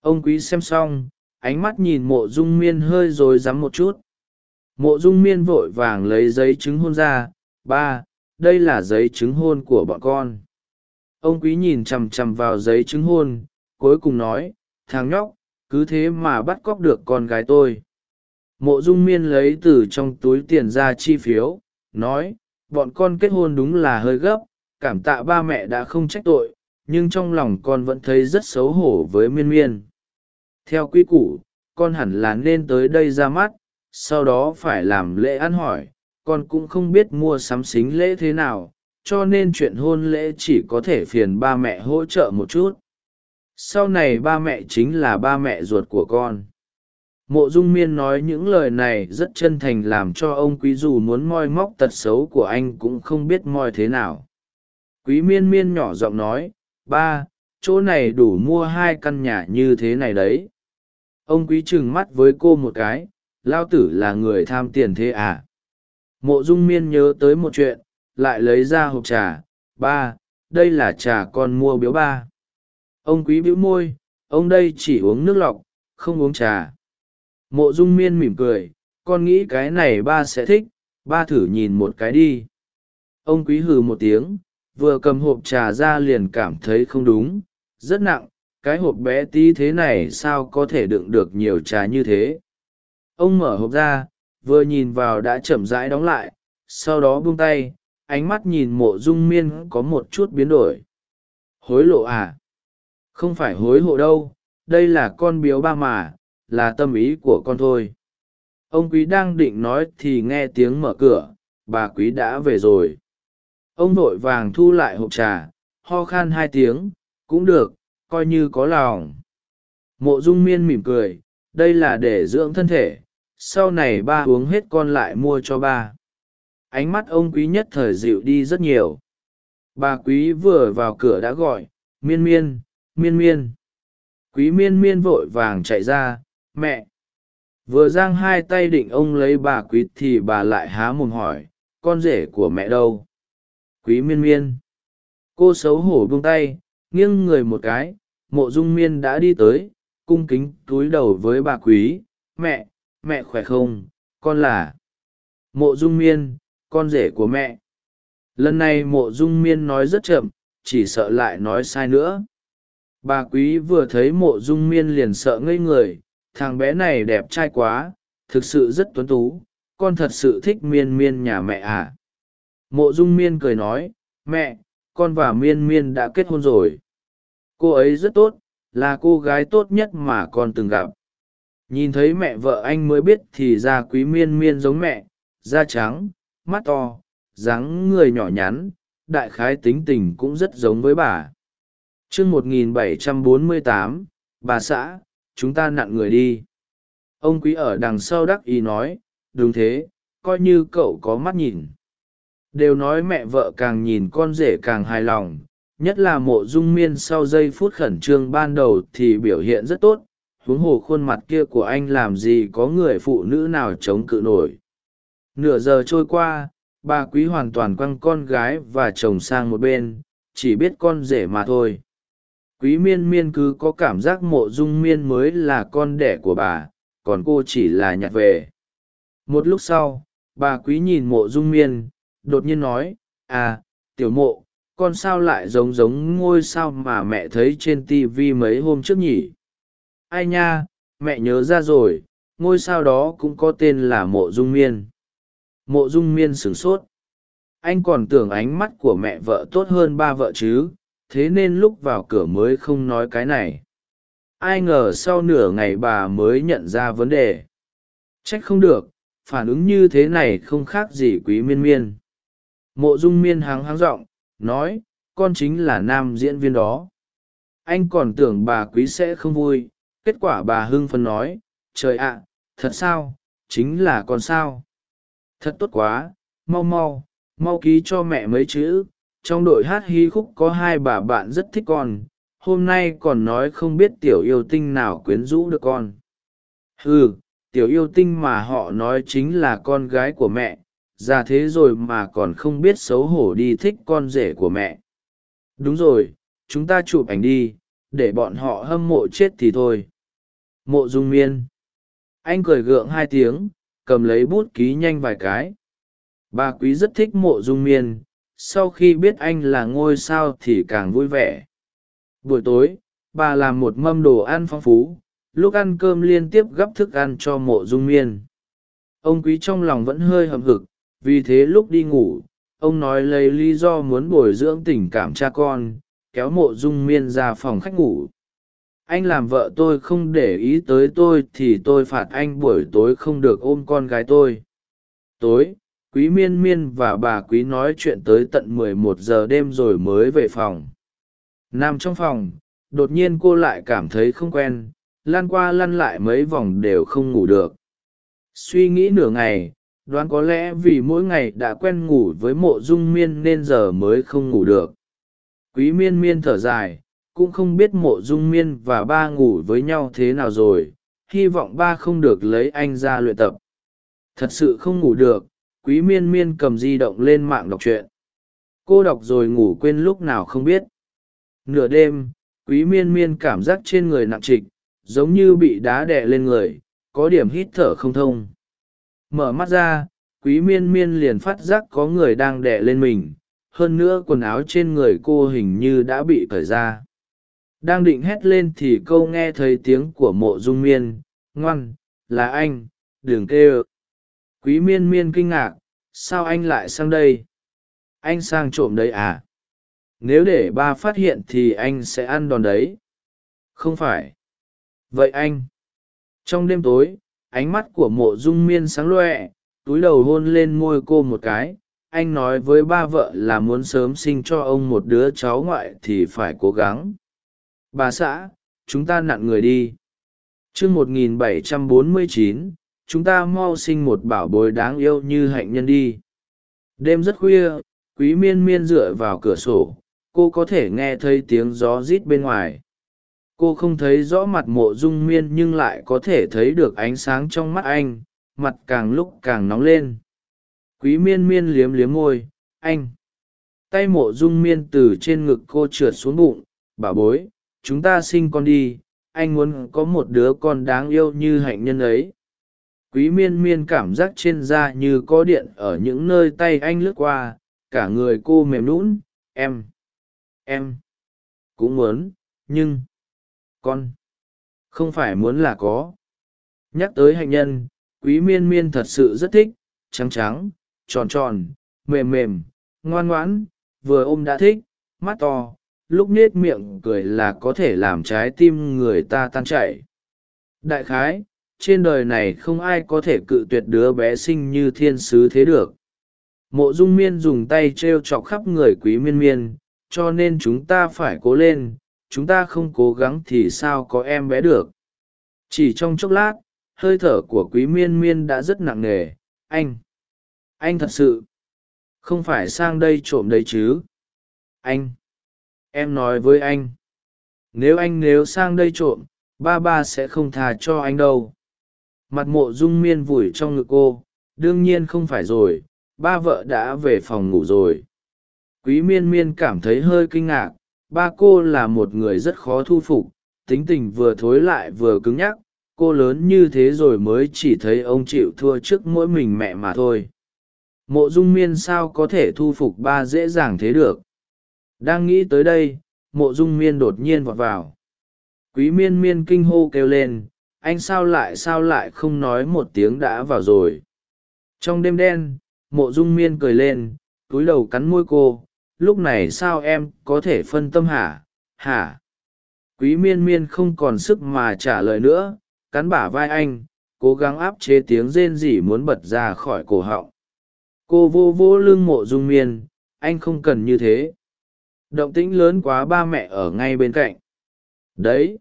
Ông quý xem xong, ánh mắt nhìn mộ dung miên hơi rồi rắm một chút. Mộ dung miên vội vàng lấy giấy chứng hôn ra. Ba, đây là giấy chứng hôn của bọn con. Ông quý nhìn chằm chằm vào giấy chứng hôn, cuối cùng nói, thằng nhóc, cứ thế mà bắt cóc được con gái tôi. Mộ dung miên lấy từ trong túi tiền ra chi phiếu, nói bọn con kết hôn đúng là hơi gấp, cảm tạ ba mẹ đã không trách tội, nhưng trong lòng con vẫn thấy rất xấu hổ với miên miên. Theo quy củ, con hẳn là nên tới đây ra mắt, sau đó phải làm lễ ăn hỏi, con cũng không biết mua sắm xính lễ thế nào, cho nên chuyện hôn lễ chỉ có thể phiền ba mẹ hỗ trợ một chút. Sau này ba mẹ chính là ba mẹ ruột của con mộ dung miên nói những lời này rất chân thành làm cho ông quý dù muốn moi móc tật xấu của anh cũng không biết moi thế nào. Quý miên miên nhỏ giọng nói, ba, chỗ này đủ mua hai căn nhà như thế này đấy. Ông quý trừng mắt với cô một cái lao tử là người tham tiền thế à? Mộ dung miên nhớ tới một chuyện, lại lấy ra hộp trà, ba, đây là trà con mua biếu ba. Ông quý bĩu môi, ông đây chỉ uống nước lọc, không uống trà mộ dung miên mỉm cười, con nghĩ cái này ba sẽ thích, ba thử nhìn một cái đi. Ông quý hừ một tiếng, vừa cầm hộp trà ra liền cảm thấy không đúng, rất nặng, cái hộp bé tí thế này sao có thể đựng được nhiều trà như thế? Ông mở hộp ra, vừa nhìn vào đã chậm rãi đóng lại, sau đó buông tay, ánh mắt nhìn mộ dung miên có một chút biến đổi. Hối lộ à? Không phải hối hộ đâu, đây là con biếu ba mà là tâm ý của con thôi. Ông quý đang định nói thì nghe tiếng mở cửa, bà quý đã về rồi. Ông vội vàng thu lại hộp trà, ho khan hai tiếng, cũng được, coi như có lòng. Mộ dung miên mỉm cười, đây là để dưỡng thân thể, sau này ba uống hết con lại mua cho ba. Ánh mắt ông quý nhất thời dịu đi rất nhiều. Bà quý vừa vào cửa đã gọi, miên miên miên miên. Quý miên miên vội vàng chạy ra mẹ. Vừa giang hai tay định ông lấy bà quý thì bà lại há mồm hỏi, con rể của mẹ đâu? Quý miên miên. Cô xấu hổ buông tay, nghiêng người một cái, mộ dung miên đã đi tới, cung kính túi đầu với bà quý, mẹ mẹ khỏe không? Con là mộ dung miên, con rể của mẹ. Lần này mộ dung miên nói rất chậm, chỉ sợ lại nói sai nữa. Bà quý vừa thấy mộ dung miên liền sợ ngây người thằng bé này đẹp trai quá, thực sự rất tuấn tú, con thật sự thích miên miên nhà mẹ à? Mộ dung miên cười nói, mẹ, con và miên miên đã kết hôn rồi. Cô ấy rất tốt, là cô gái tốt nhất mà con từng gặp. Nhìn thấy mẹ vợ anh mới biết thì da quý miên miên giống mẹ, da trắng, mắt to, dáng người nhỏ nhắn, đại khái tính tình cũng rất giống với bà. Chương một nghìn bảy trăm bốn mươi tám, bà xã chúng ta nặn người đi. Ông quý ở đằng sau đắc ý nói, đúng thế, coi như cậu có mắt nhìn. Đều nói mẹ vợ càng nhìn con rể càng hài lòng, nhất là mộ dung miên sau giây phút khẩn trương ban đầu thì biểu hiện rất tốt, huống hồ khuôn mặt kia của anh làm gì có người phụ nữ nào chống cự nổi. Nửa giờ trôi qua, bà quý hoàn toàn quăng con gái và chồng sang một bên, chỉ biết con rể mà thôi quý miên miên cứ có cảm giác mộ dung miên mới là con đẻ của bà, còn cô chỉ là nhặt về. Một lúc sau, bà quý nhìn mộ dung miên, đột nhiên nói à tiểu mộ, con sao lại giống giống ngôi sao mà mẹ thấy trên tv mấy hôm trước nhỉ? Ai nha, mẹ nhớ ra rồi, ngôi sao đó cũng có tên là mộ dung miên. Mộ dung miên sửng sốt. Anh còn tưởng ánh mắt của mẹ vợ tốt hơn ba vợ chứ? Thế nên lúc vào cửa mới không nói cái này. Ai ngờ sau nửa ngày bà mới nhận ra vấn đề. Trách không được, phản ứng như thế này không khác gì quý miên miên. Mộ dung miên háng háng r ộ n g nói, con chính là nam diễn viên đó. Anh còn tưởng bà quý sẽ không vui, kết quả bà hưng phân nói, trời ạ, thật sao? Chính là con sao. Thật tốt quá, mau mau mau ký cho mẹ mấy chữ trong đội hát hí khúc có hai bà bạn rất thích con, hôm nay còn nói không biết tiểu yêu tinh nào quyến rũ được con. Ừ tiểu yêu tinh mà họ nói chính là con gái của mẹ, già thế rồi mà còn không biết xấu hổ đi thích con rể của mẹ. Đúng rồi, chúng ta chụp ảnh đi, để bọn họ hâm mộ chết thì thôi. Mộ dung miên. Anh cười gượng hai tiếng, cầm lấy bút ký nhanh vài cái. Bà quý rất thích mộ dung miên sau khi biết anh là ngôi sao thì càng vui vẻ. Buổi tối, bà làm một mâm đồ ăn phong phú, lúc ăn cơm liên tiếp gắp thức ăn cho mộ dung miên. Ông quý trong lòng vẫn hơi hậm hực, vì thế lúc đi ngủ, ông nói lấy lý do muốn bồi dưỡng tình cảm cha con, kéo mộ dung miên ra phòng khách ngủ. Anh làm vợ tôi không để ý tới tôi thì tôi phạt anh buổi tối không được ôm con gái tôi. Tối quý miên miên và bà quý nói chuyện tới tận mười một giờ đêm rồi mới về phòng. Nằm trong phòng, đột nhiên cô lại cảm thấy không quen, lăn qua lăn lại mấy vòng đều không ngủ được. Suy nghĩ nửa ngày, đoán có lẽ vì mỗi ngày đã quen ngủ với mộ dung miên nên giờ mới không ngủ được. Quý miên miên thở dài, cũng không biết mộ dung miên và ba ngủ với nhau thế nào rồi, hy vọng ba không được lấy anh ra luyện tập. Thật sự không ngủ được quý miên miên cầm di động lên mạng đọc truyện. Cô đọc rồi ngủ quên lúc nào không biết. Nửa đêm, quý miên miên cảm giác trên người nặng trịch, giống như bị đá đè lên người, có điểm hít thở không thông. Mở mắt ra, quý miên miên liền phát giác có người đang đè lên mình, hơn nữa quần áo trên người cô hình như đã bị cởi ra. Đang định hét lên thì câu nghe thấy tiếng của mộ dung miên, ngoan, là anh, đừng kê ơ quý miên miên kinh ngạc sao anh lại sang đây? Anh sang trộm đấy à? Nếu để ba phát hiện thì anh sẽ ăn đòn đấy. Không phải. Vậy anh? Trong đêm tối ánh mắt của mộ dung miên sáng loẹ túi đầu hôn lên môi cô một cái. Anh nói với ba vợ là muốn sớm sinh cho ông một đứa cháu ngoại thì phải cố gắng. Bà xã chúng ta nặn người đi. T r ư ơ n g 1749, chúng ta mau sinh một bảo bối đáng yêu như hạnh nhân đi. Đêm rất khuya, quý miên miên dựa vào cửa sổ, cô có thể nghe thấy tiếng gió rít bên ngoài. Cô không thấy rõ mặt mộ dung miên nhưng lại có thể thấy được ánh sáng trong mắt anh, mặt càng lúc càng nóng lên. Quý miên miên liếm liếm môi, anh. Tay mộ dung miên từ trên ngực cô trượt xuống bụng bà bối, chúng ta sinh con đi, anh muốn có một đứa con đáng yêu như hạnh nhân ấy quý miên miên cảm giác trên da như có điện ở những nơi tay anh lướt qua, cả người cô mềm lũn em em, cũng muốn, nhưng, con, không phải muốn là có. Nhắc tới hạnh nhân, quý miên miên thật sự rất thích, trắng trắng, tròn tròn, mềm mềm, ngoan ngoãn, vừa ôm đã thích, mắt to, lúc nết miệng cười là có thể làm trái tim người ta tan chảy. Đại khái trên đời này không ai có thể cự tuyệt đứa bé sinh như thiên sứ thế được. Mộ dung miên dùng tay t r e o chọc khắp người quý miên miên, cho nên chúng ta phải cố lên, chúng ta không cố gắng thì sao có em bé được. Chỉ trong chốc lát, hơi thở của quý miên miên đã rất nặng nề. Anh anh thật sự, không phải sang đây trộm đấy chứ? Anh, em nói với anh, nếu anh nếu sang đây trộm, ba ba sẽ không thà cho anh đâu mặt mộ dung miên vùi trong ngực cô, đương nhiên không phải rồi, ba vợ đã về phòng ngủ rồi. Quý miên miên cảm thấy hơi kinh ngạc, ba cô là một người rất khó thu phục, tính tình vừa thối lại vừa cứng nhắc, cô lớn như thế rồi mới chỉ thấy ông chịu thua trước mỗi mình mẹ mà thôi. Mộ dung miên sao có thể thu phục ba dễ dàng thế được? Đang nghĩ tới đây, mộ dung miên đột nhiên vọt vào. Quý miên miên kinh hô kêu lên anh sao lại sao lại không nói một tiếng đã vào rồi. Trong đêm đen, mộ dung miên cười lên, túi đầu cắn môi cô, lúc này sao em có thể phân tâm hả hả? Quý miên miên không còn sức mà trả lời nữa, cắn bả vai anh, cố gắng áp chế tiếng rên rỉ muốn bật ra khỏi cổ họng. Cô vô vô lưng mộ dung miên, anh không cần như thế. Động tĩnh lớn quá ba mẹ ở ngay bên cạnh. Đấy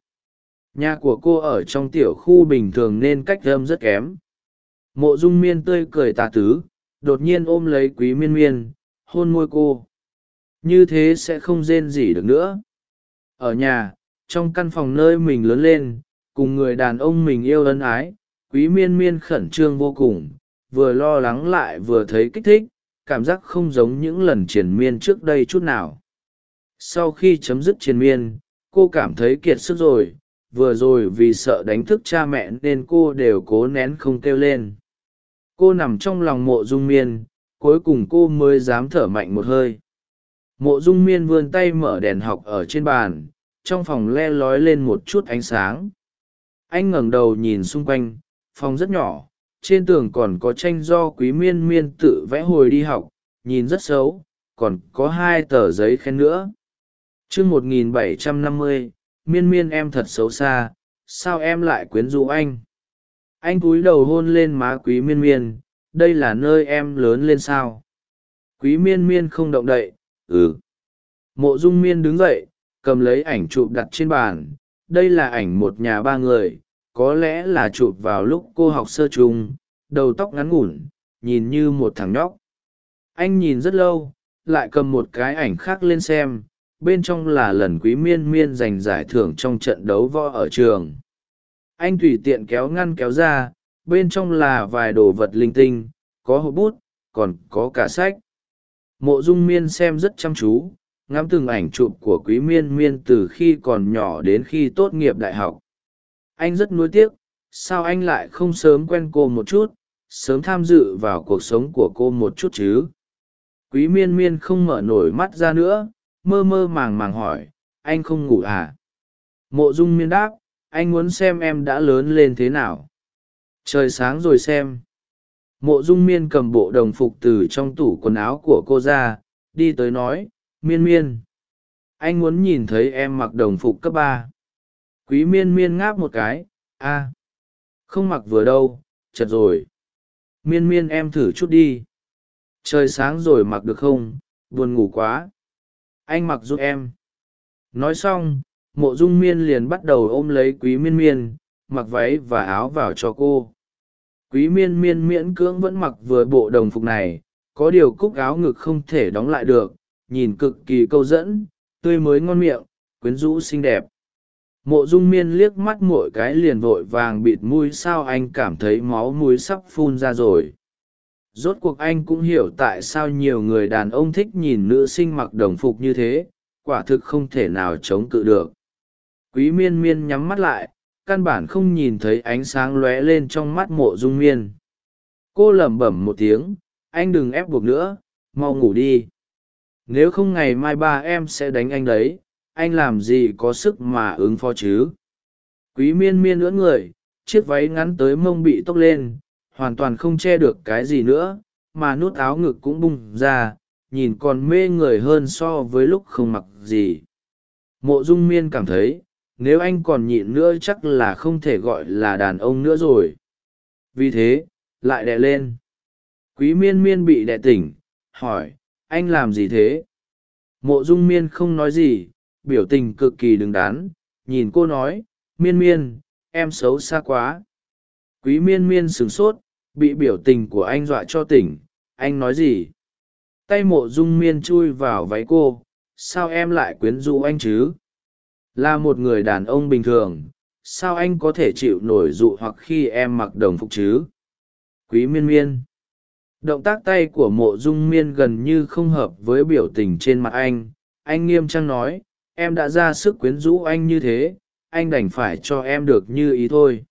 nhà của cô ở trong tiểu khu bình thường nên cách âm rất kém. Mộ dung miên tươi cười tà tứ, đột nhiên ôm lấy quý miên miên, hôn môi cô. Như thế sẽ không rên gì được nữa. Ở nhà, trong căn phòng nơi mình lớn lên, cùng người đàn ông mình yêu ân ái, quý miên miên khẩn trương vô cùng, vừa lo lắng lại vừa thấy kích thích, cảm giác không giống những lần triền miên trước đây chút nào. Sau khi chấm dứt triền miên, cô cảm thấy kiệt sức rồi vừa rồi vì sợ đánh thức cha mẹ nên cô đều cố nén không kêu lên. Cô nằm trong lòng mộ dung miên, cuối cùng cô mới dám thở mạnh một hơi. Mộ dung miên vươn tay mở đèn học ở trên bàn, trong phòng le lói lên một chút ánh sáng. Anh ngẩng đầu nhìn xung quanh, phòng rất nhỏ, trên tường còn có tranh do quý miên miên tự vẽ hồi đi học, nhìn rất xấu, còn có hai tờ giấy khen nữa. Chương một nghìn bảy trăm năm mươi miên miên em thật xấu xa, sao em lại quyến rũ anh? Anh cúi đầu hôn lên má quý miên miên, đây là nơi em lớn lên sao? Quý miên miên không động đậy ừ. Mộ dung miên đứng dậy, cầm lấy ảnh chụp đặt trên bàn, đây là ảnh một nhà ba người, có lẽ là chụp vào lúc cô học sơ trùng. đầu tóc ngắn ngủn, nhìn như một thằng nhóc. Anh nhìn rất lâu, lại cầm một cái ảnh khác lên xem bên trong là lần quý miên miên giành giải thưởng trong trận đấu võ ở trường. Anh tùy tiện kéo ngăn kéo ra, bên trong là vài đồ vật linh tinh, có hộp bút, còn có cả sách. Mộ dung miên xem rất chăm chú, ngắm từng ảnh chụp của quý miên miên từ khi còn nhỏ đến khi tốt nghiệp đại học. Anh rất nuối tiếc, sao anh lại không sớm quen cô một chút, sớm tham dự vào cuộc sống của cô một chút chứ? Quý miên miên không mở nổi mắt ra nữa mơ mơ màng màng hỏi, anh không ngủ à? Mộ dung miên đáp, anh muốn xem em đã lớn lên thế nào. Trời sáng rồi xem. Mộ dung miên cầm bộ đồng phục từ trong tủ quần áo của cô ra, đi tới nói, miên miên, anh muốn nhìn thấy em mặc đồng phục cấp ba. Quý miên miên ngáp một cái, a, không mặc vừa đâu, chật rồi. Miên miên em thử chút đi. Trời sáng rồi mặc được không? Buồn ngủ quá anh mặc giúp em. Nói xong, mộ dung miên liền bắt đầu ôm lấy quý miên miên, mặc váy và áo vào cho cô. Quý miên miên miễn cưỡng vẫn mặc vừa bộ đồng phục này, có điều cúc áo ngực không thể đóng lại được, nhìn cực kỳ câu dẫn, tươi mới ngon miệng, quyến rũ xinh đẹp. Mộ dung miên liếc mắt mỗi cái liền vội vàng bịt mũi sao anh cảm thấy máu mũi sắp phun ra rồi rốt cuộc anh cũng hiểu tại sao nhiều người đàn ông thích nhìn nữ sinh mặc đồng phục như thế, quả thực không thể nào chống cự được. Quý miên miên nhắm mắt lại, căn bản không nhìn thấy ánh sáng lóe lên trong mắt mộ dung miên. Cô lẩm bẩm một tiếng, anh đừng ép buộc nữa, mau ngủ đi. Nếu không ngày mai ba em sẽ đánh anh đấy, anh làm gì có sức mà ứng phó chứ? Quý miên miên lưỡn người, chiếc váy ngắn tới mông bị tốc lên hoàn toàn không che được cái gì nữa, mà nút áo ngực cũng bung ra, nhìn còn mê người hơn so với lúc không mặc gì. Mộ dung miên cảm thấy, nếu anh còn nhịn nữa chắc là không thể gọi là đàn ông nữa rồi. Vì thế, lại đè lên. Quý miên miên bị đè tỉnh, hỏi, anh làm gì thế? Mộ dung miên không nói gì, biểu tình cực kỳ đứng đắn, nhìn cô nói, miên miên, em xấu xa quá. Quý miên miên sửng sốt bị biểu tình của anh dọa cho tỉnh. Anh nói gì? Tay mộ dung miên chui vào váy cô. Sao em lại quyến rũ anh chứ? Là một người đàn ông bình thường. Sao anh có thể chịu nổi dụ hoặc khi em mặc đồng phục chứ? Quý miên miên. Động tác tay của mộ dung miên gần như không hợp với biểu tình trên mặt anh. Anh nghiêm trang nói, em đã ra sức quyến rũ anh như thế. Anh đành phải cho em được như ý thôi.